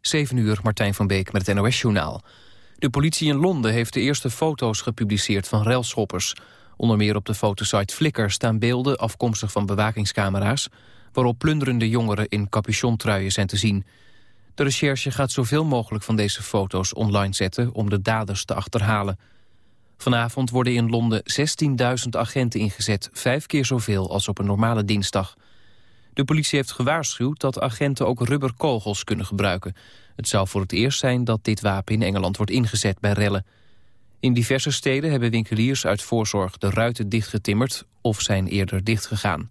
7 uur, Martijn van Beek met het NOS-journaal. De politie in Londen heeft de eerste foto's gepubliceerd van relschoppers. Onder meer op de fotosite Flickr staan beelden afkomstig van bewakingscamera's... waarop plunderende jongeren in capuchontruien zijn te zien. De recherche gaat zoveel mogelijk van deze foto's online zetten... om de daders te achterhalen. Vanavond worden in Londen 16.000 agenten ingezet, vijf keer zoveel als op een normale dinsdag. De politie heeft gewaarschuwd dat agenten ook rubberkogels kunnen gebruiken. Het zou voor het eerst zijn dat dit wapen in Engeland wordt ingezet bij rellen. In diverse steden hebben winkeliers uit voorzorg de ruiten dichtgetimmerd of zijn eerder dichtgegaan.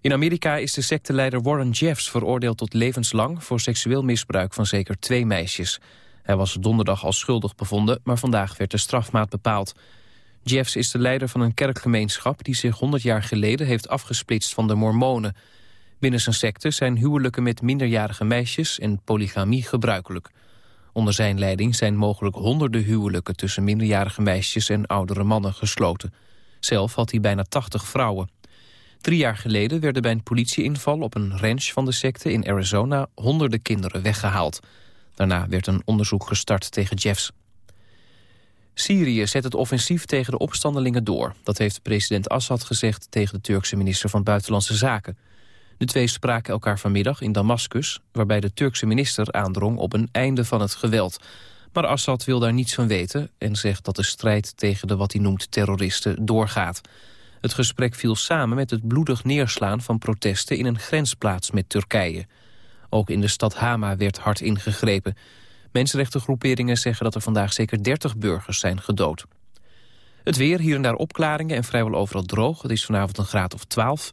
In Amerika is de secteleider Warren Jeffs veroordeeld tot levenslang voor seksueel misbruik van zeker twee meisjes. Hij was donderdag al schuldig bevonden, maar vandaag werd de strafmaat bepaald. Jeffs is de leider van een kerkgemeenschap die zich 100 jaar geleden heeft afgesplitst van de mormonen. Binnen zijn secte zijn huwelijken met minderjarige meisjes en polygamie gebruikelijk. Onder zijn leiding zijn mogelijk honderden huwelijken tussen minderjarige meisjes en oudere mannen gesloten. Zelf had hij bijna 80 vrouwen. Drie jaar geleden werden bij een politieinval op een ranch van de secte in Arizona honderden kinderen weggehaald. Daarna werd een onderzoek gestart tegen Jeffs. Syrië zet het offensief tegen de opstandelingen door. Dat heeft president Assad gezegd tegen de Turkse minister van Buitenlandse Zaken. De twee spraken elkaar vanmiddag in Damascus... waarbij de Turkse minister aandrong op een einde van het geweld. Maar Assad wil daar niets van weten... en zegt dat de strijd tegen de wat hij noemt terroristen doorgaat. Het gesprek viel samen met het bloedig neerslaan van protesten... in een grensplaats met Turkije. Ook in de stad Hama werd hard ingegrepen. Mensenrechtengroeperingen zeggen dat er vandaag zeker 30 burgers zijn gedood. Het weer, hier en daar opklaringen en vrijwel overal droog. Het is vanavond een graad of 12.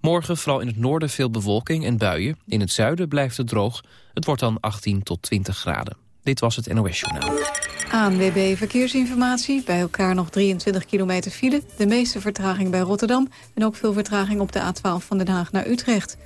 Morgen vooral in het noorden veel bewolking en buien. In het zuiden blijft het droog. Het wordt dan 18 tot 20 graden. Dit was het NOS Journaal. ANWB Verkeersinformatie. Bij elkaar nog 23 kilometer file. De meeste vertraging bij Rotterdam. En ook veel vertraging op de A12 van Den Haag naar Utrecht.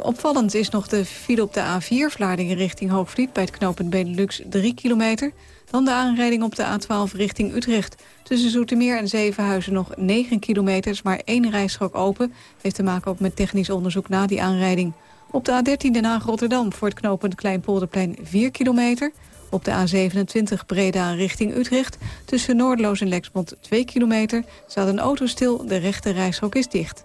Opvallend is nog de file op de A4, Vlaardingen richting Hoogvliet... bij het knooppunt Benelux 3 kilometer. Dan de aanrijding op de A12 richting Utrecht. Tussen Zoetermeer en Zevenhuizen nog 9 kilometer, maar één rijstrook open. Heeft te maken ook met technisch onderzoek na die aanrijding. Op de A13 Den Haag-Rotterdam voor het knooppunt Kleinpolderplein 4 kilometer. Op de A27 Breda richting Utrecht. Tussen Noordloos en Lexmond 2 kilometer. Staat een auto stil, de rechte rijstrook is dicht.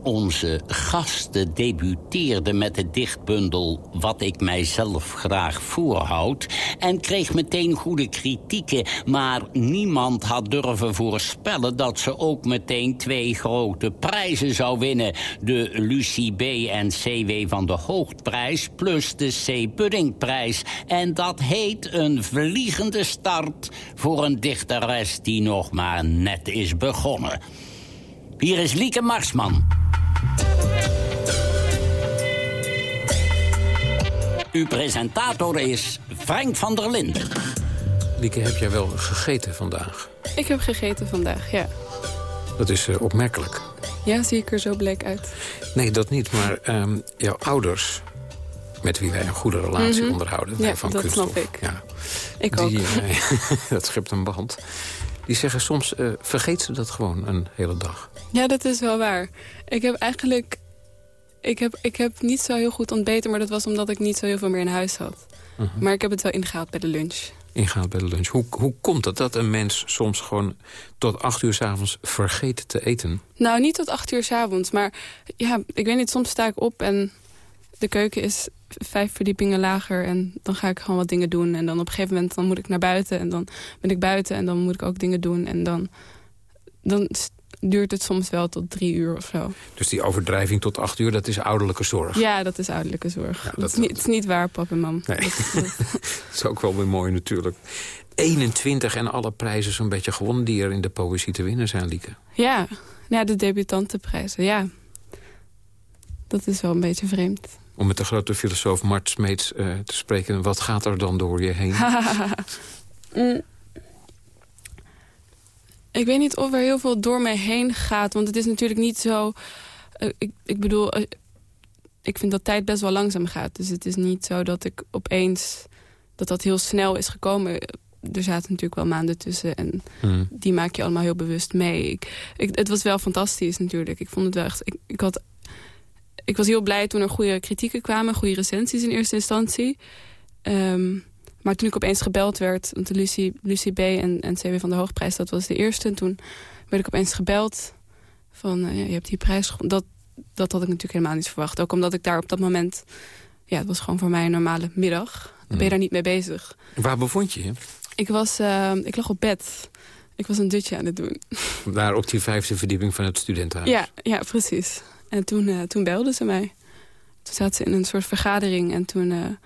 Onze gasten debuteerde met de dichtbundel Wat ik mijzelf graag voorhoud... en kreeg meteen goede kritieken, maar niemand had durven voorspellen... dat ze ook meteen twee grote prijzen zou winnen. De Lucie B. en C.W. van de Hoogprijs plus de C. Puddingprijs. En dat heet een vliegende start voor een dichteres die nog maar net is begonnen. Hier is Lieke Marsman. Uw presentator is Frank van der Linden. Lieke, heb jij wel gegeten vandaag? Ik heb gegeten vandaag, ja. Dat is uh, opmerkelijk. Ja, zie ik er zo bleek uit? Nee, dat niet, maar uh, jouw ouders... met wie wij een goede relatie mm -hmm. onderhouden... Ja, van dat kunststof, snap ik. Ja, ik die, ook. Uh, dat schept een band. Die zeggen soms, uh, vergeet ze dat gewoon een hele dag. Ja, dat is wel waar. Ik heb eigenlijk... Ik heb, ik heb niet zo heel goed ontbeten, maar dat was omdat ik niet zo heel veel meer in huis had. Uh -huh. Maar ik heb het wel ingehaald bij de lunch. Ingehaald bij de lunch. Hoe, hoe komt het dat een mens soms gewoon tot acht uur s'avonds vergeet te eten? Nou, niet tot acht uur s'avonds, maar ja, ik weet niet, soms sta ik op en de keuken is vijf verdiepingen lager en dan ga ik gewoon wat dingen doen. En dan op een gegeven moment dan moet ik naar buiten en dan ben ik buiten en dan moet ik ook dingen doen. En dan, dan duurt het soms wel tot drie uur of zo. Dus die overdrijving tot acht uur, dat is ouderlijke zorg? Ja, dat is ouderlijke zorg. Ja, dat, dat, is niet, het is niet waar, pap en mam. Nee. Dat, dat... is ook wel weer mooi natuurlijk. 21 en alle prijzen zo'n beetje gewonnen die er in de poëzie te winnen zijn, Lieke. Ja, ja de debutantenprijzen, ja. Dat is wel een beetje vreemd. Om met de grote filosoof Mart Smeets uh, te spreken... wat gaat er dan door je heen? mm. Ik weet niet of er heel veel door mij heen gaat. Want het is natuurlijk niet zo... Uh, ik, ik bedoel, uh, ik vind dat tijd best wel langzaam gaat. Dus het is niet zo dat ik opeens dat dat heel snel is gekomen. Er zaten natuurlijk wel maanden tussen en Hmm. die maak je allemaal heel bewust mee. Ik, ik, het was wel fantastisch natuurlijk. Ik vond het wel echt... Ik, ik, had, ik was heel blij toen er goede kritieken kwamen, goede recensies in eerste instantie. Ehm, maar toen ik opeens gebeld werd, want Lucie, Lucie B. en, en CW van de Hoogprijs, dat was de eerste. En toen werd ik opeens gebeld van, eh, ja, je hebt die prijs... Dat, dat had ik natuurlijk helemaal niet verwacht. Ook omdat ik daar op dat moment... Ja, het was gewoon voor mij een normale middag. Dan ben je Mm. daar niet mee bezig. Waar bevond je je? Ik, was, eh, ik lag op bed. Ik was een dutje aan het doen. Daar op die vijfde verdieping van het studentenhuis. Ja, ja precies. En toen, eh, toen belden ze mij. Toen zaten ze in een soort vergadering en toen,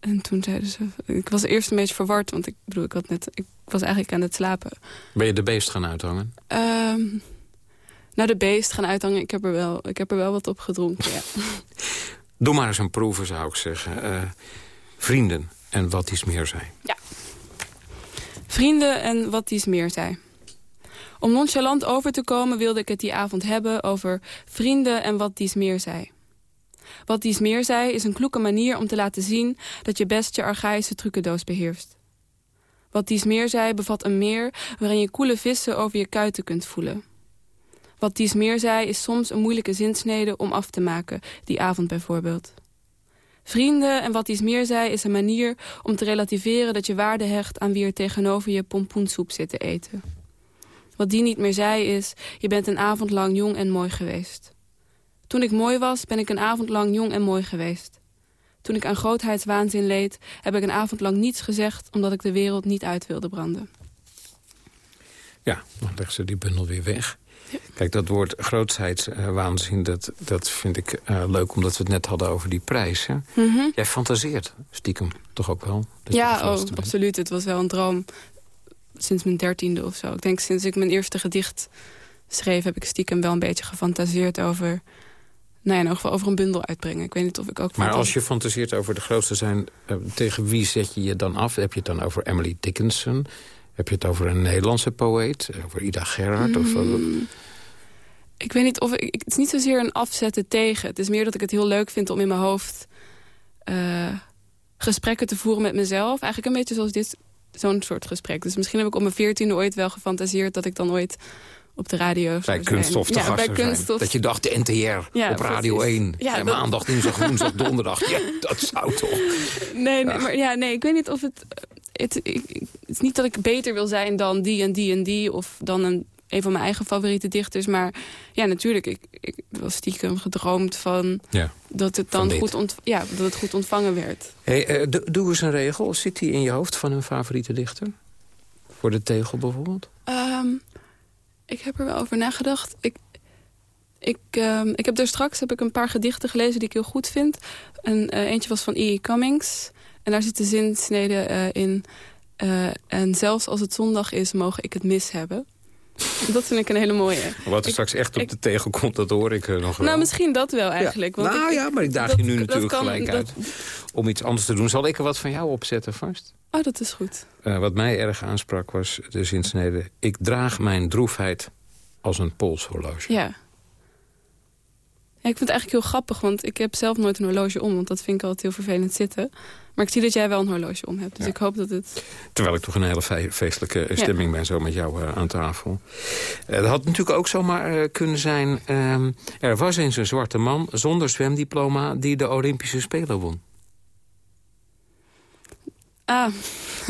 en toen zeiden ze... Ik was eerst een beetje verward, want ik bedoel, ik, had net, ik was eigenlijk aan het slapen. Ben je de beest gaan uithangen? Ehm nou, de beest gaan uithangen, ik heb er wel, ik heb er wel wat op gedronken, ja. Doe maar eens een proeven, zou ik zeggen. Eh, vrienden en wat iets meer zijn. Vrienden en wat dies meer zei. Om nonchalant over te komen wilde ik het die avond hebben over vrienden en wat dies meer zei. Wat dies meer zei is een kloeke manier om te laten zien dat je best je archaïsche trucendoos beheerst. Wat dies meer zei bevat een meer waarin je koele vissen over je kuiten kunt voelen. Wat dies meer zei is soms een moeilijke zinsnede om af te maken, die avond bijvoorbeeld. Vrienden en wat dies meer zei is een manier om te relativeren dat je waarde hecht aan wie er tegenover je pompoensoep zit te eten. Wat die niet meer zei is, je bent een avond lang jong en mooi geweest. Toen ik mooi was, ben ik een avond lang jong en mooi geweest. Toen ik aan grootheidswaanzin leed, heb ik een avond lang niets gezegd... omdat ik de wereld niet uit wilde branden. Ja, dan leggen ze die bundel weer weg. Kijk, dat woord grootheidswaanzin, dat, dat vind ik eh, leuk... omdat we het net hadden over die prijs. Hè? Jij fantaseert stiekem toch ook wel? ja, oh, absoluut. Het was wel een droom sinds mijn dertiende of zo. Ik denk sinds ik mijn eerste gedicht schreef... heb ik stiekem wel een beetje gefantaseerd over... Nou ja, in ieder geval over een bundel uitbrengen. Ik weet niet of ik ook... Maar als je fantaseert over de grootste zijn... eh, tegen wie zet je je dan af? Heb je het dan over Emily Dickinson? Heb je het over een Nederlandse poëet? Over Ida Gerhard? Of, Mm. Ik weet niet of ik, het is niet zozeer een afzetten tegen. Het is meer dat ik het heel leuk vind om in mijn hoofd eh, gesprekken te voeren met mezelf. Eigenlijk een beetje zoals dit, zo'n soort gesprek. Dus misschien heb ik op mijn veertiende ooit wel gefantaseerd dat ik dan ooit op de radio bij. Kunststof te ja, bij. Dat je dacht, de NTR Ja, op Radio precies. 1. Ja, en dat- maandag, dinsdag, woensdag, donderdag. Ja, dat zou toch. Nee, nee, maar ja, nee, ik weet niet of het... Het, ik- het is niet dat ik beter wil zijn dan die en die en die... of dan een, een van mijn eigen favoriete dichters. Maar ja, natuurlijk, ik, ik was stiekem gedroomd van... Ja. dat het dan goed, ont, ja, dat het goed ontvangen werd. Hey, eh, doe- doe eens een regel. Zit die in je hoofd van een favoriete dichter? Voor de tegel bijvoorbeeld? Ehm, ik heb er wel over nagedacht. Ik, ik, ehm, ik heb daar straks heb ik een paar gedichten gelezen die ik heel goed vind. En, eh, eentje was van E.E. Cummings. En daar zit de zinsnede eh, in. eh, en zelfs als het zondag is, mogen ik het mis hebben. Dat vind ik een hele mooie. Wat er Ik- straks echt op ik- de tegel komt, dat hoor ik eh, nog wel. Nou, misschien dat wel eigenlijk. Ja. Want nou ik- ja, maar ik daag dat- je nu natuurlijk kan- gelijk dat- uit om iets anders te doen. Zal ik er wat van jou opzetten vast? Oh, dat is goed. Eh, wat mij erg aansprak was de zinsnede... ik draag mijn droefheid als een polshorloge. Ja. Ja. Ik vind het eigenlijk heel grappig, want ik heb zelf nooit een horloge om. Want dat vind ik altijd heel vervelend zitten. Maar ik zie dat jij wel een horloge om hebt. Dus Ja. ik hoop dat het... Terwijl ik toch een hele fe- feestelijke eh, stemming ben zo met jou eh, aan tafel. Dat had natuurlijk ook zomaar kunnen zijn... ehm, er was eens een zwarte man zonder zwemdiploma... die de Olympische Spelen won. Ah,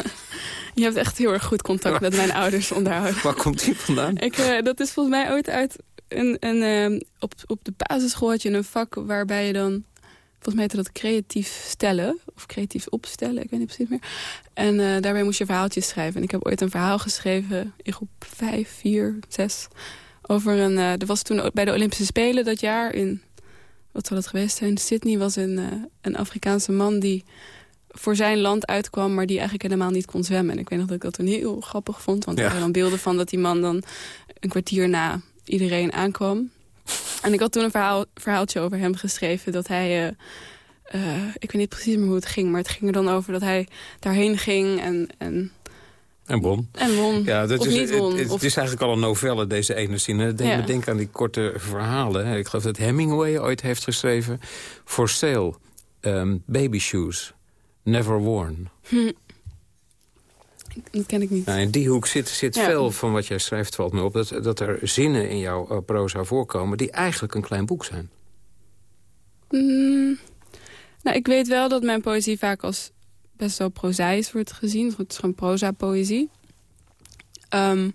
je hebt echt heel erg goed contact met mijn ouders onderhouden. Waar komt die vandaan? Ik, dat is volgens mij ooit uit... Een, een, ehm, op, op de basisschool had je een vak waarbij je dan... Volgens mij heette dat creatief stellen. Of creatief opstellen, ik weet niet precies meer. En eh, daarbij moest je verhaaltjes schrijven. En ik heb ooit een verhaal geschreven in groep 5, 4, 6. Over een... eh, er was toen bij de Olympische Spelen dat jaar in... Wat zou dat geweest zijn? Sydney was een, eh, een Afrikaanse man die voor zijn land uitkwam... maar die eigenlijk helemaal niet kon zwemmen. En ik weet nog dat ik dat toen heel grappig vond. Want Ja. er waren dan beelden van dat die man dan een kwartier na iedereen aankwam. En ik had toen een verhaal, verhaaltje over hem geschreven... dat hij... eh, eh, ik weet niet precies meer hoe het ging... maar het ging er dan over dat hij daarheen ging en, en, En won. en won. Ja, dat of is, niet won. Het, het of, is eigenlijk al een novelle, deze ene zin. Ja. me denken aan die korte verhalen. hè. Ik geloof dat Hemingway ooit heeft geschreven... For sale, um, baby shoes. Never Worn. Ken ik niet. Nou, in die hoek zit, zit Ja. veel van wat jij schrijft, valt me op. Dat, dat er zinnen in jouw uh, proza voorkomen die eigenlijk een klein boek zijn. Mm, nou, ik weet wel dat mijn poëzie vaak als best wel prozaïs wordt gezien. Het is gewoon proza-poëzie. Ehm,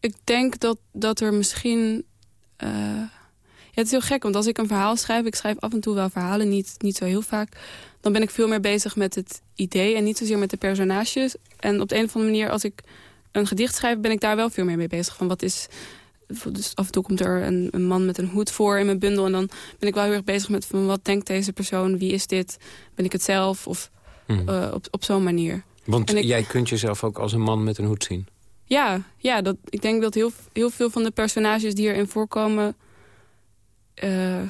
ik denk dat, dat er misschien... eh, het is heel gek, want als ik een verhaal schrijf... ik schrijf af en toe wel verhalen, niet, niet zo heel vaak... dan ben ik veel meer bezig met het idee en niet zozeer met de personages. En op de een of andere manier, als ik een gedicht schrijf... ben ik daar wel veel meer mee bezig. Van wat is... Dus af en toe komt er een, een man met een hoed voor in mijn bundel... en dan ben ik wel heel erg bezig met van wat denkt deze persoon? Wie is dit? Ben ik het zelf? Of Mhm. eh, op, op zo'n manier. Want ik- jij kunt jezelf ook als een man met een hoed zien. Ja, ja dat, ik denk dat heel, heel veel van de personages die erin voorkomen... eh,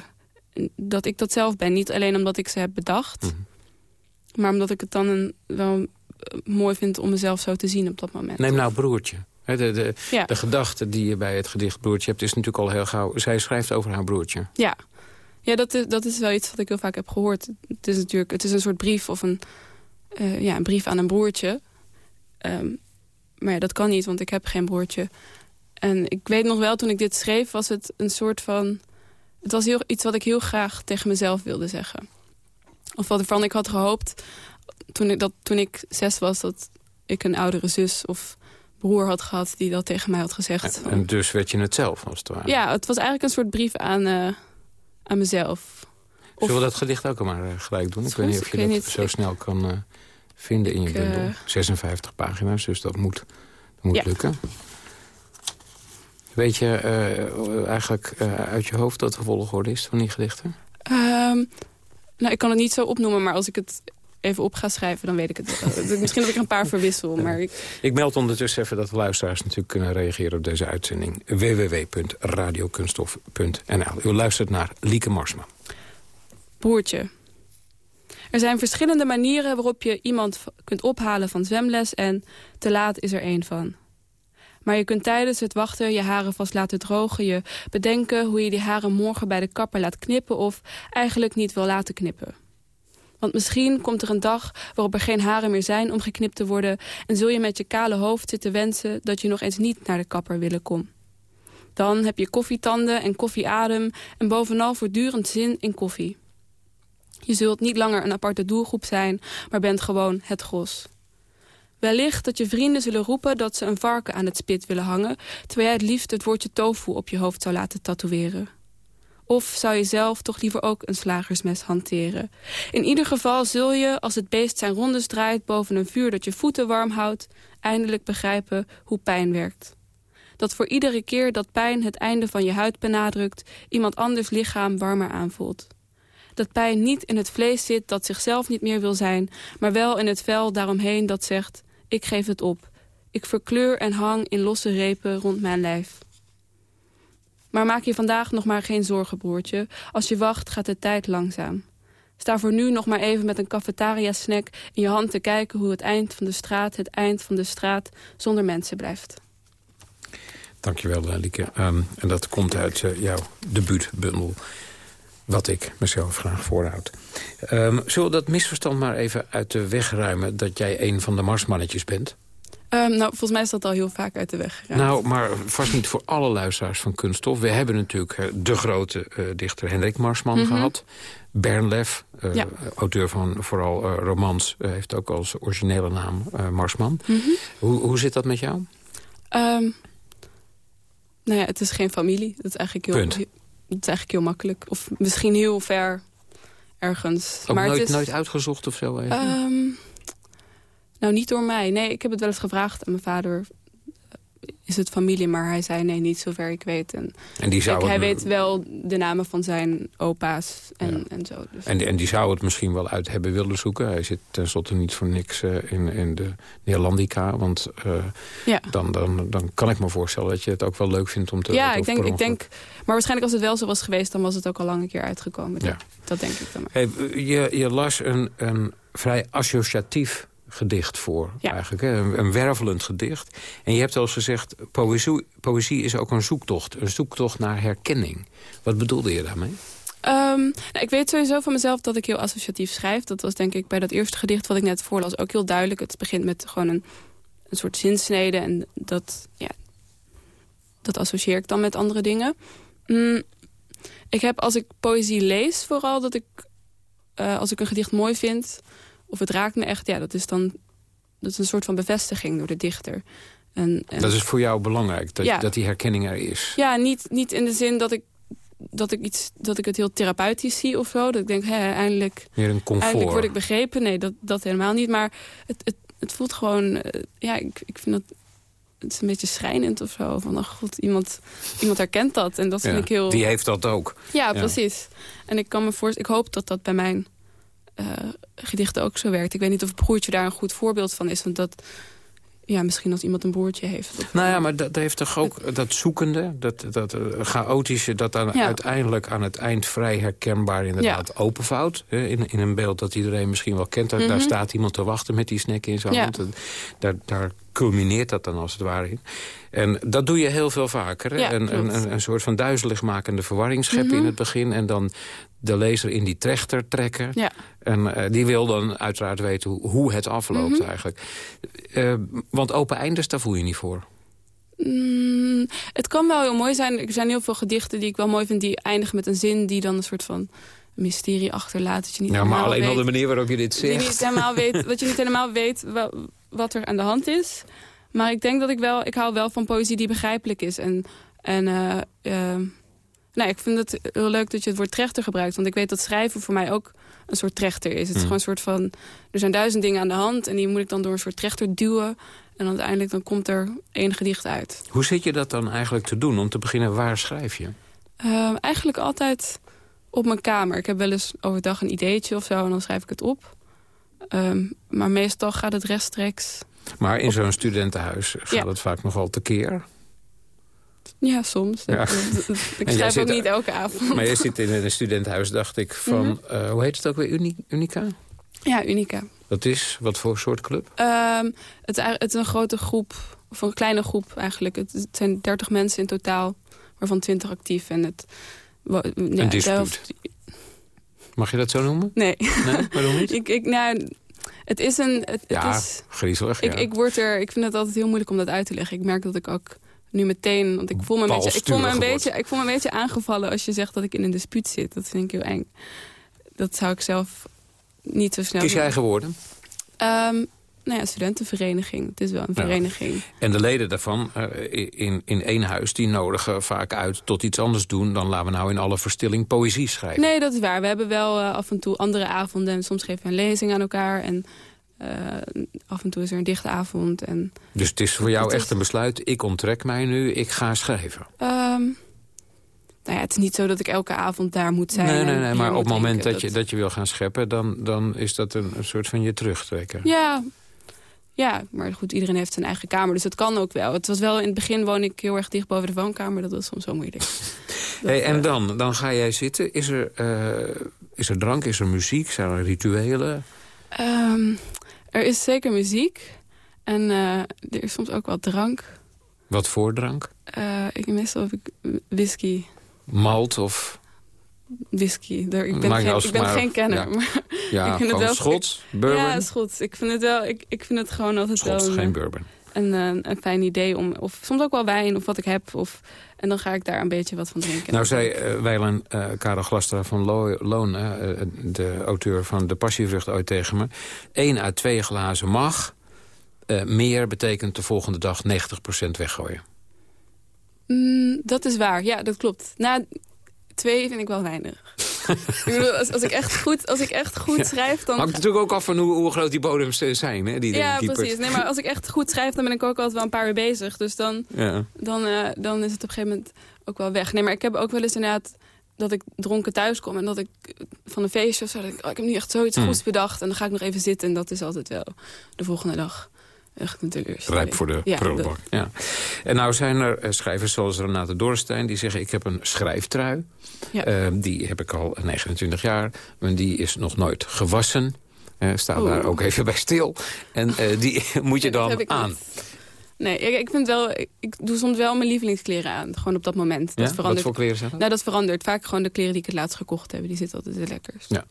dat ik dat zelf ben. Niet alleen omdat ik ze heb bedacht... Mhm. maar omdat ik het dan een, wel eh, mooi vind om mezelf zo te zien op dat moment. Neem nou Broertje. De, de, Ja. de gedachte die je bij het gedicht Broertje hebt... is natuurlijk al heel gauw... Zij schrijft over haar broertje. Ja, ja dat, is, dat is wel iets wat ik heel vaak heb gehoord. Het is natuurlijk het is een soort brief of een, eh, ja, een brief aan een broertje. Ehm, maar ja, dat kan niet, want ik heb geen broertje. En ik weet nog wel, toen ik dit schreef, was het een soort van... Het was heel, iets wat ik heel graag tegen mezelf wilde zeggen. Of wat ervan ik had gehoopt, toen ik, dat, toen ik zes was... dat ik een oudere zus of broer had gehad die dat tegen mij had gezegd. En dus werd je het zelf, als het ware. Ja, het was eigenlijk een soort brief aan, eh, aan mezelf. Of- Zullen we dat gedicht ook maar eh, gelijk doen? Ik weet niet of je dat niet. zo snel kan eh, vinden in je bundel. eh, 56 pagina's, dus dat moet, dat moet Ja. lukken. Weet je eh, eigenlijk eh, uit je hoofd wat de volgorde is van die gedichten? Ehm, nou, ik kan het niet zo opnoemen, maar als ik het even op ga schrijven, dan weet ik het. Misschien dat ik er een paar verwissel, maar ik, Ik meld ondertussen even dat de luisteraars natuurlijk kunnen reageren op deze uitzending. www.radiokunstof.nl U luistert naar Lieke Marsma. broertje. Er zijn verschillende manieren waarop je iemand kunt ophalen van zwemles en te laat is er één van. Maar je kunt tijdens het wachten je haren vast laten drogen, je bedenken hoe je die haren morgen bij de kapper laat knippen of eigenlijk niet wil laten knippen. Want misschien komt er een dag waarop er geen haren meer zijn om geknipt te worden... en zul je met je kale hoofd zitten wensen dat je nog eens niet naar de kapper willen komt. Dan heb je koffietanden en koffieadem en bovenal voortdurend zin in koffie. Je zult niet langer een aparte doelgroep zijn, maar bent gewoon het gros. Wellicht dat je vrienden zullen roepen dat ze een varken aan het spit willen hangen... terwijl jij het liefst het woordje tofu op je hoofd zou laten tatoeëren. Of zou je zelf toch liever ook een slagersmes hanteren? In ieder geval zul je, als het beest zijn rondes draait... boven een vuur dat je voeten warm houdt... eindelijk begrijpen hoe pijn werkt. Dat voor iedere keer dat pijn het einde van je huid benadrukt... iemand anders lichaam warmer aanvoelt. Dat pijn niet in het vlees zit dat zichzelf niet meer wil zijn... maar wel in het vel daaromheen dat zegt... ik geef het op. Ik verkleur en hang in losse repen rond mijn lijf. Maar maak je vandaag nog maar geen zorgen, broertje. Als je wacht, gaat de tijd langzaam. Sta voor nu nog maar even met een cafetaria-snack in je hand te kijken... hoe het eind van de straat, het eind van de straat, zonder mensen blijft. Dankjewel, Lieke. Ehm, en dat komt uit eh, jouw debuutbundel. Wat ik mezelf graag voorhoud. Ehm, zullen we dat misverstand maar even uit de weg ruimen... dat jij een van de marsmannetjes bent? Ehm, nou, volgens mij is dat al heel vaak uit de weg gegaan. Nou, maar vast niet voor alle luisteraars van Kunststof. We hebben natuurlijk eh, de grote eh, dichter Hendrik Marsman gehad. Bernlef, eh, Ja. auteur van vooral eh, romans... eh, heeft ook als originele naam eh, Marsman. hoe, hoe zit dat met jou? Ehm, nou ja, het is geen familie. Dat is eigenlijk heel, Punt. heel- dat is eigenlijk heel makkelijk. Of misschien heel ver ergens. Ook maar nooit, het is, nooit uitgezocht of zo? Ehm, nou, niet door mij. Nee, ik heb het wel eens gevraagd aan mijn vader. Is het familie? Maar hij zei nee, niet zover ik weet. En en, die zou hij weet wel de namen van zijn opa's en, Ja. en zo. Dus. en, en die zou het misschien wel uit hebben willen zoeken. Hij zit tenslotte niet voor niks eh, in, in de Neerlandica. Want eh, ja. dan, dan, dan kan ik me voorstellen dat je het ook wel leuk vindt om te... ja, ik denk, ik denk... Maar waarschijnlijk als het wel zo was geweest... dan was het ook al lang een keer uitgekomen. Ja. Dat, dat denk ik dan maar. Hey, je, je las een, een vrij associatief gedicht voor, Ja. eigenlijk. Hè? Een, een wervelend gedicht. En je hebt al eens gezegd, poëzie, poëzie is ook een zoektocht. Een zoektocht naar herkenning. Wat bedoelde je daarmee? Ehm, nou, ik weet sowieso van mezelf dat ik heel associatief schrijf. Dat was denk ik bij dat eerste gedicht wat ik net voorlas ook heel duidelijk. Het begint met gewoon een, een soort zinsnede. En dat, ja, dat associeer ik dan met andere dingen. Mm, ik heb als ik poëzie lees vooral dat ik... Uh, als ik een gedicht mooi vind, of het raakt me echt... ja, dat is dan dat is een soort van bevestiging door de dichter. En, en... Dat is voor jou belangrijk, dat, ja. dat die herkenning er is? Ja, niet, niet in de zin dat ik dat ik, iets, dat ik het heel therapeutisch zie of zo. Dat ik denk, hè, eindelijk, eindelijk word ik begrepen. Nee, dat, dat helemaal niet. Maar het, het, het voelt gewoon... Uh, ja, ik, ik vind dat... Het is een beetje schrijnend of zo. Van, oh god, iemand, iemand herkent dat. En dat vind ik heel... Die heeft dat ook. Ja, precies. En ik kan me voorstellen... Ik hoop dat dat bij mijn gedichten ook zo werkt. Ik weet niet of broertje daar een goed voorbeeld van is. Want dat ja, misschien als iemand een boertje heeft. nou ja, maar dat, heeft toch ook dat zoekende, dat, dat uh, chaotische... dat dan uiteindelijk aan het eind vrij herkenbaar inderdaad ja. openvouwt. in, in een beeld dat iedereen misschien wel kent. Daar, daar mhm. staat iemand te wachten met die snack in zijn hand. Daar, daar culmineert dat dan als het ware in. En dat doe je heel veel vaker. Hè? een, een, een, soort van duizeligmakende verwarring scheppen in mhm. het begin... en dan de lezer in die trechter trekken. Ja. En uh, die wil dan uiteraard weten hoe, hoe het afloopt mhm. eigenlijk. Uh, want open eindes, daar voel je niet voor. Mm, het kan wel heel mooi zijn. Er zijn heel veel gedichten die ik wel mooi vind... die eindigen met een zin die dan een soort van mysterie achterlaat. Dat je niet ja, maar alleen al de manier waarop je dit zegt. Je niet helemaal weet, dat je niet helemaal weet wat er aan de hand is. Maar ik denk dat ik wel... Ik hou wel van poëzie die begrijpelijk is. En, en uh, nou, ik vind het heel leuk dat je het woord trechter gebruikt. Want ik weet dat schrijven voor mij ook een soort trechter is. Het is mm. gewoon een soort van... Er zijn duizend dingen aan de hand en die moet ik dan door een soort trechter duwen. En uiteindelijk dan komt er één gedicht uit. Hoe zit je dat dan eigenlijk te doen? Om te beginnen, waar schrijf je? Uh, eigenlijk altijd op mijn kamer. Ik heb wel eens overdag een ideetje of zo en dan schrijf ik het op. Um, maar meestal gaat het rechtstreeks... Maar in zo'n studentenhuis gaat het vaak nogal tekeer? Ja, soms. Ik schrijf ook niet elke avond. Maar je zit in een studentenhuis, dacht ik, van... Mm hoe heet het ook weer? Unica? Ja, Unica. Dat is? Wat voor soort club? Um, het, het, is een grote groep, of een kleine groep eigenlijk. Het, zijn 30 mensen in totaal, waarvan 20 actief. En het, ja, een dispuut. Mag je dat zo noemen? Nee. nee? Waarom niet? ik, ik, nou, het is een... Het, ja, het is, griezelig, ik, ik, word er, ik vind het altijd heel moeilijk om dat uit te leggen. Ik merk dat ik ook nu meteen... Want ik voel me een, beetje, ik voel me een, beetje, ik voel me een beetje aangevallen als je zegt dat ik in een dispuut zit. Dat vind ik heel eng. Dat zou ik zelf niet zo snel... Kies je eigen woorden? Um, nou ja, studentenvereniging. Het is wel een vereniging. En de leden daarvan uh, in, in één huis... die nodigen vaak uit tot iets anders doen... dan laten we nou in alle verstilling poëzie schrijven. Nee, dat is waar. We hebben wel uh, af en toe andere avonden... en soms geven we een lezing aan elkaar... en uh, af en toe is er een dichte avond. En dus het is voor jou echt een besluit, ik onttrek mij nu, ik ga schrijven? Um, nou ja, het is niet zo dat ik elke avond daar moet zijn. Nee, nee, nee maar op het moment dat, je, dat je wil gaan scheppen... dan, dan is dat een, een soort van je terugtrekken. Ja, ja, maar goed, iedereen heeft zijn eigen kamer, dus dat kan ook wel. Het was wel, in het begin woon ik heel erg dicht boven de woonkamer. Dat was soms zo moeilijk. hey, en dan, dan ga jij zitten. Is er, uh, is er drank, is er muziek, zijn er rituelen? Um, er is zeker muziek. En uh, er is soms ook wat drank. Wat voor drank? Uh, ik meestal heb ik whisky. Malt of whisky. ik ben, geen, ik ben geen kenner. Ja, maar ja ik vind het wel, Schots, bourbon? Ja, Schots. Ik vind het, wel, ik, ik vind het gewoon altijd Schots, wel... geen eh, bourbon. Een, een, een, fijn idee om... Of soms ook wel wijn of wat ik heb. Of, en dan ga ik daar een beetje wat van drinken. Nou zei uh, Wijlan uh, Karel Glastra van Lo Loon... Uh, de auteur van De Passievrucht ooit tegen me... één uit twee glazen mag... meer betekent de volgende dag 90% weggooien. Mm, dat is waar, ja, dat klopt. Na twee vind ik wel weinig. ik bedoel, als, als, ik echt goed, als ik echt goed schrijf... dan Hangt natuurlijk ook af van hoe, hoe groot die bodems eh, zijn. Hè, die ja, precies. Nee, maar als ik echt goed schrijf, dan ben ik ook altijd wel een paar uur bezig. Dus dan, ja. dan, uh, dan is het op een gegeven moment ook wel weg. Nee, maar ik heb ook wel eens inderdaad dat ik dronken thuis kom... en dat ik van een feestje of zo... Dat ik, oh, ik heb nu echt zoiets mm. goeds bedacht... en dan ga ik nog even zitten en dat is altijd wel de volgende dag echt een teleurstelling. Rijp voor de ja, prullenbak. Ja. En nou zijn er eh, schrijvers zoals Renate Dorstein... die zeggen, ik heb een schrijftrui. Ja. Uh, die heb ik al 29 jaar. En die is nog nooit gewassen. Uh, sta daar ook even bij stil. En uh, die moet je dan aan. Nee, ik, ik vind wel, ik, doe soms wel mijn lievelingskleren aan. Gewoon op dat moment. Dat ja? verandert. Wat voor kleren zijn dat? Nou, dat verandert. Vaak gewoon de kleren die ik het laatst gekocht heb. Die zitten altijd de lekkerst. Ja.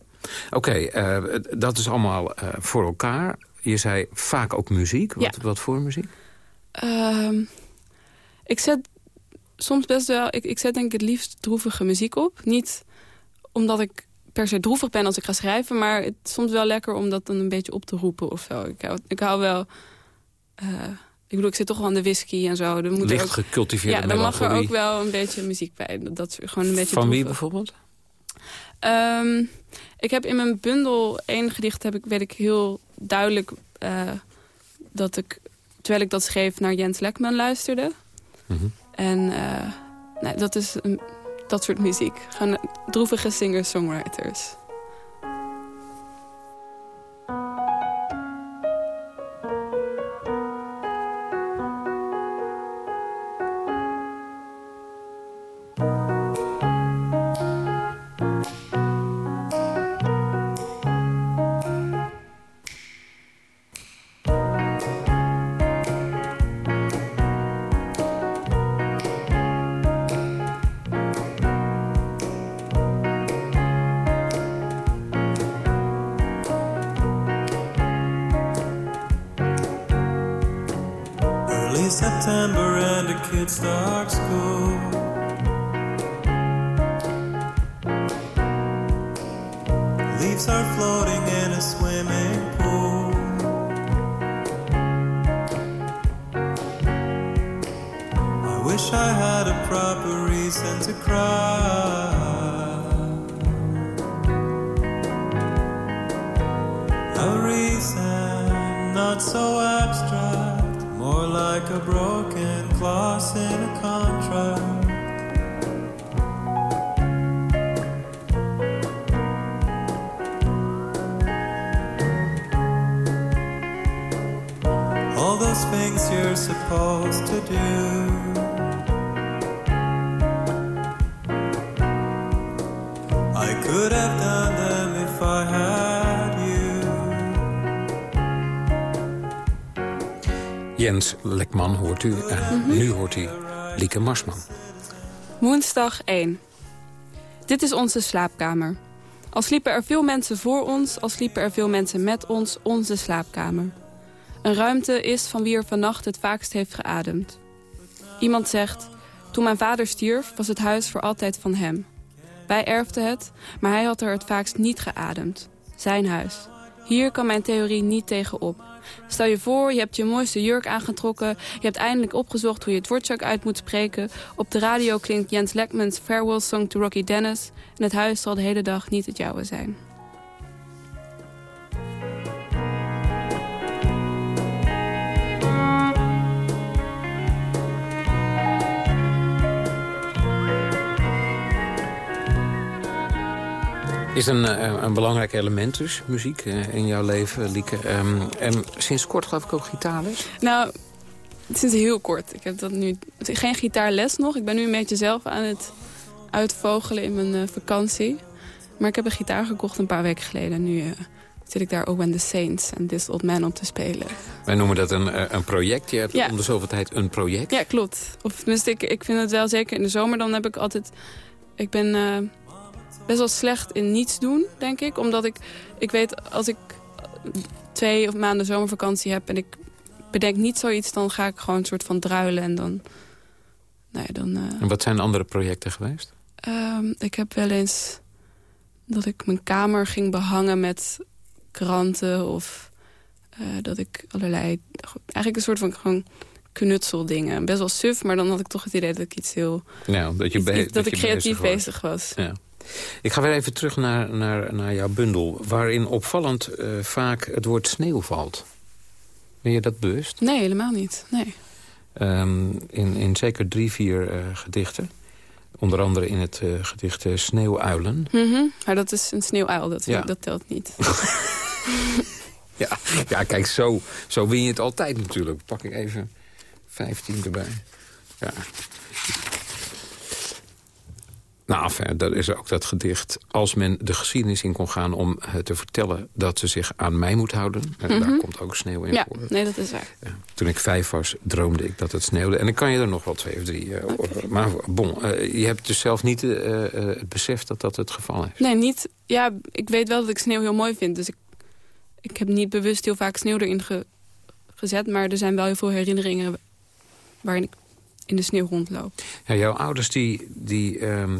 Oké, eh, dat is allemaal uh, voor elkaar. Je zei vaak ook muziek. Wat, Ja. wat voor muziek? Ehm, ik zet soms best wel... Ik, ik zet denk ik het liefst droevige muziek op. Niet omdat ik per se droevig ben als ik ga schrijven... maar het is soms wel lekker om dat dan een beetje op te roepen of zo. Ik hou, ik hou wel... eh, ik bedoel, ik zit toch wel aan de whisky en zo. Er moet Licht ook, gecultiveerde ja, dan mag er ook wel een beetje muziek bij. Dat- Dat is gewoon een beetje Van wie droevig. bijvoorbeeld? Ehm, ik heb in mijn bundel één gedicht, heb ik, weet ik heel duidelijk eh, dat ik, terwijl ik dat schreef, naar Jens Lekman luisterde. Mhm. En eh, nee, dat is een, dat soort muziek. Gewoon droevige singer-songwriters. Hoort u. En Mhm. nu hoort u Lieke Marsman. Woensdag 1. Dit is onze slaapkamer. Al sliepen er veel mensen voor ons, al sliepen er veel mensen met ons, onze slaapkamer. Een ruimte is van wie er vannacht het vaakst heeft geademd. Iemand zegt, toen mijn vader stierf was het huis voor altijd van hem. Wij erfden het, maar hij had er het vaakst niet geademd. Zijn huis. Hier kan mijn theorie niet tegenop. Stel je voor, je hebt je mooiste jurk aangetrokken... je hebt eindelijk opgezocht hoe je het woordjak uit moet spreken... op de radio klinkt Jens Lekmans Farewell Song to Rocky Dennis... en het huis zal de hele dag niet het jouwe zijn. Is een, eh, een belangrijk element dus, muziek, eh, in jouw leven, Lieke. Ehm, en sinds kort geloof ik ook gitaarles. Nou, sinds heel kort. Ik heb dat nu geen gitaarles nog. Ik ben nu een beetje zelf aan het uitvogelen in mijn eh, vakantie. Maar ik heb een gitaar gekocht een paar weken geleden. En nu zit ik daar ook When the Saints en This Old Man op te spelen. Wij noemen dat een, een project. Je hebt Ja. om de zoveel tijd een project. Ja, klopt. Of tenminste, ik, ik vind het wel zeker in de zomer. Dan heb ik altijd... Ik ben best wel slecht in niets doen, denk ik. Omdat ik, ik weet, als ik twee of maanden zomervakantie heb... en ik bedenk niet zoiets, dan ga ik gewoon een soort van druilen. En dan... Nou ja, dan... eh, En wat zijn andere projecten geweest? Ehm, ik heb wel eens dat ik mijn kamer ging behangen met kranten of eh, dat ik allerlei, eigenlijk een soort van gewoon knutseldingen. Best wel suf, maar dan had ik toch het idee dat ik iets heel, Ja, dat je iets- be- iets- dat, je ik creatief was. bezig was. Ja. Ik ga weer even terug naar, naar, naar jouw bundel... waarin opvallend eh, vaak het woord sneeuw valt. Ben je dat bewust? Nee, helemaal niet. Nee. Ehm, in, in zeker drie, vier eh, gedichten. Onder andere in het eh, gedicht Sneeuwuilen. Mhm, Maar dat is een sneeuwuil, dat, Ja. dat telt niet. Ja, ja kijk, zo, zo win je het altijd natuurlijk. Pak ik even 15 erbij. Ja. Nou, enfin, dat is ook dat gedicht. Als men de geschiedenis in kon gaan om eh, te vertellen... dat ze zich aan mij moet houden. En daar Mhm. komt ook sneeuw in Ja, voor. nee, dat is waar. Toen ik vijf was, droomde ik dat het sneeuwde. En dan kan je er nog wel twee of drie... eh, op- Maar bon, eh, je hebt dus zelf niet eh, eh, het besef dat dat het geval is. Nee, niet... Ja, ik weet wel dat ik sneeuw heel mooi vind. Dus ik, ik heb niet bewust heel vaak sneeuw erin ge- gezet. Maar er zijn wel heel veel herinneringen waarin ik in de sneeuw rondloop. Ja, jouw ouders die, die ehm,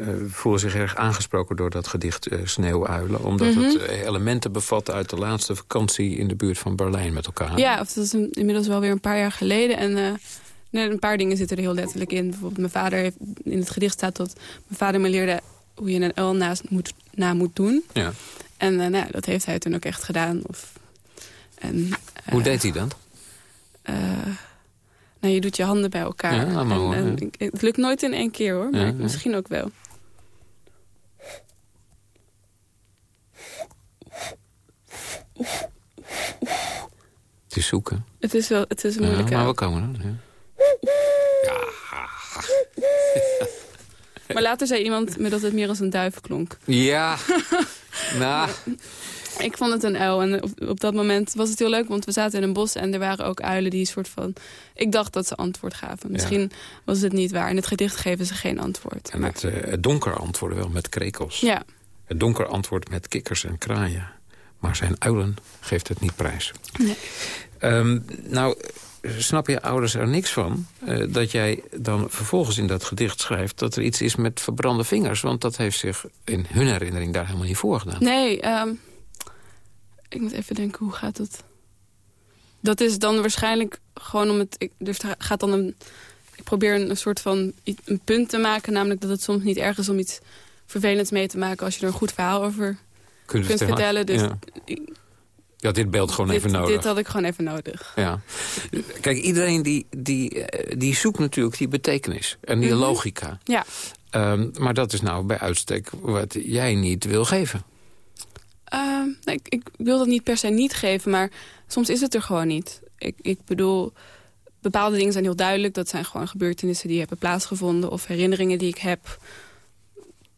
eh, voelen zich erg aangesproken door dat gedicht eh, Sneeuwuilen. Omdat Mhm. het eh, elementen bevat uit de laatste vakantie in de buurt van Berlijn met elkaar. Ja, of dat is een- inmiddels wel weer een paar jaar geleden. En nee, een paar dingen zitten er heel letterlijk in. Bijvoorbeeld mijn vader heeft... In het gedicht staat dat mijn vader me leerde hoe je een uil naast moet, na moet doen. Ja. En nou, dat heeft hij toen ook echt gedaan. Of, en, Hoe deed hij dat? Nou, je doet je handen bij elkaar. Ja, En- en ja. het lukt nooit in één keer hoor, maar Ja, misschien ook wel. Het is zoeken. Het is wel het is een moeilijke. maar we komen dan. Ja. Maar later zei iemand me dat het meer als een duif klonk. Ja, nou, Ik vond het een uil. En op, op dat moment was het heel leuk, want we zaten in een bos... en er waren ook uilen die een soort van... Ik dacht dat ze antwoord gaven. Misschien was het niet waar. In het gedicht geven ze geen antwoord. en Maar- het, eh, donker antwoordde wel met krekels. ja, Het donker antwoordt met kikkers en kraaien. Maar zijn uilen geeft het niet prijs. Nee. Ehm, nou, snap je ouders er niks van... eh, dat jij dan vervolgens in dat gedicht schrijft... dat er iets is met verbrande vingers? Want dat heeft zich in hun herinnering daar helemaal niet voor gedaan. nee, ehm, ik moet even denken, hoe gaat het? Dat is dan waarschijnlijk gewoon om het... Ik, er gaat dan een... Ik probeer een, een soort van een punt te maken... namelijk dat het soms niet erg is om iets vervelends mee te maken... als je er een goed verhaal over Kunt kunt vertellen. Dus Ja. ik- dit beeld gewoon dit, even nodig. dit had ik gewoon even nodig. Ja. Kijk, iedereen die, die, eh, die zoekt natuurlijk die betekenis en die Mhm. logica. Ja. Ehm, maar dat is nou bij uitstek wat jij niet wil geven. Nee, ik, ik wil dat niet per se niet geven, maar soms is het er gewoon niet. Ik, ik bedoel, bepaalde dingen zijn heel duidelijk. Dat zijn gewoon gebeurtenissen die hebben plaatsgevonden... of herinneringen die ik heb.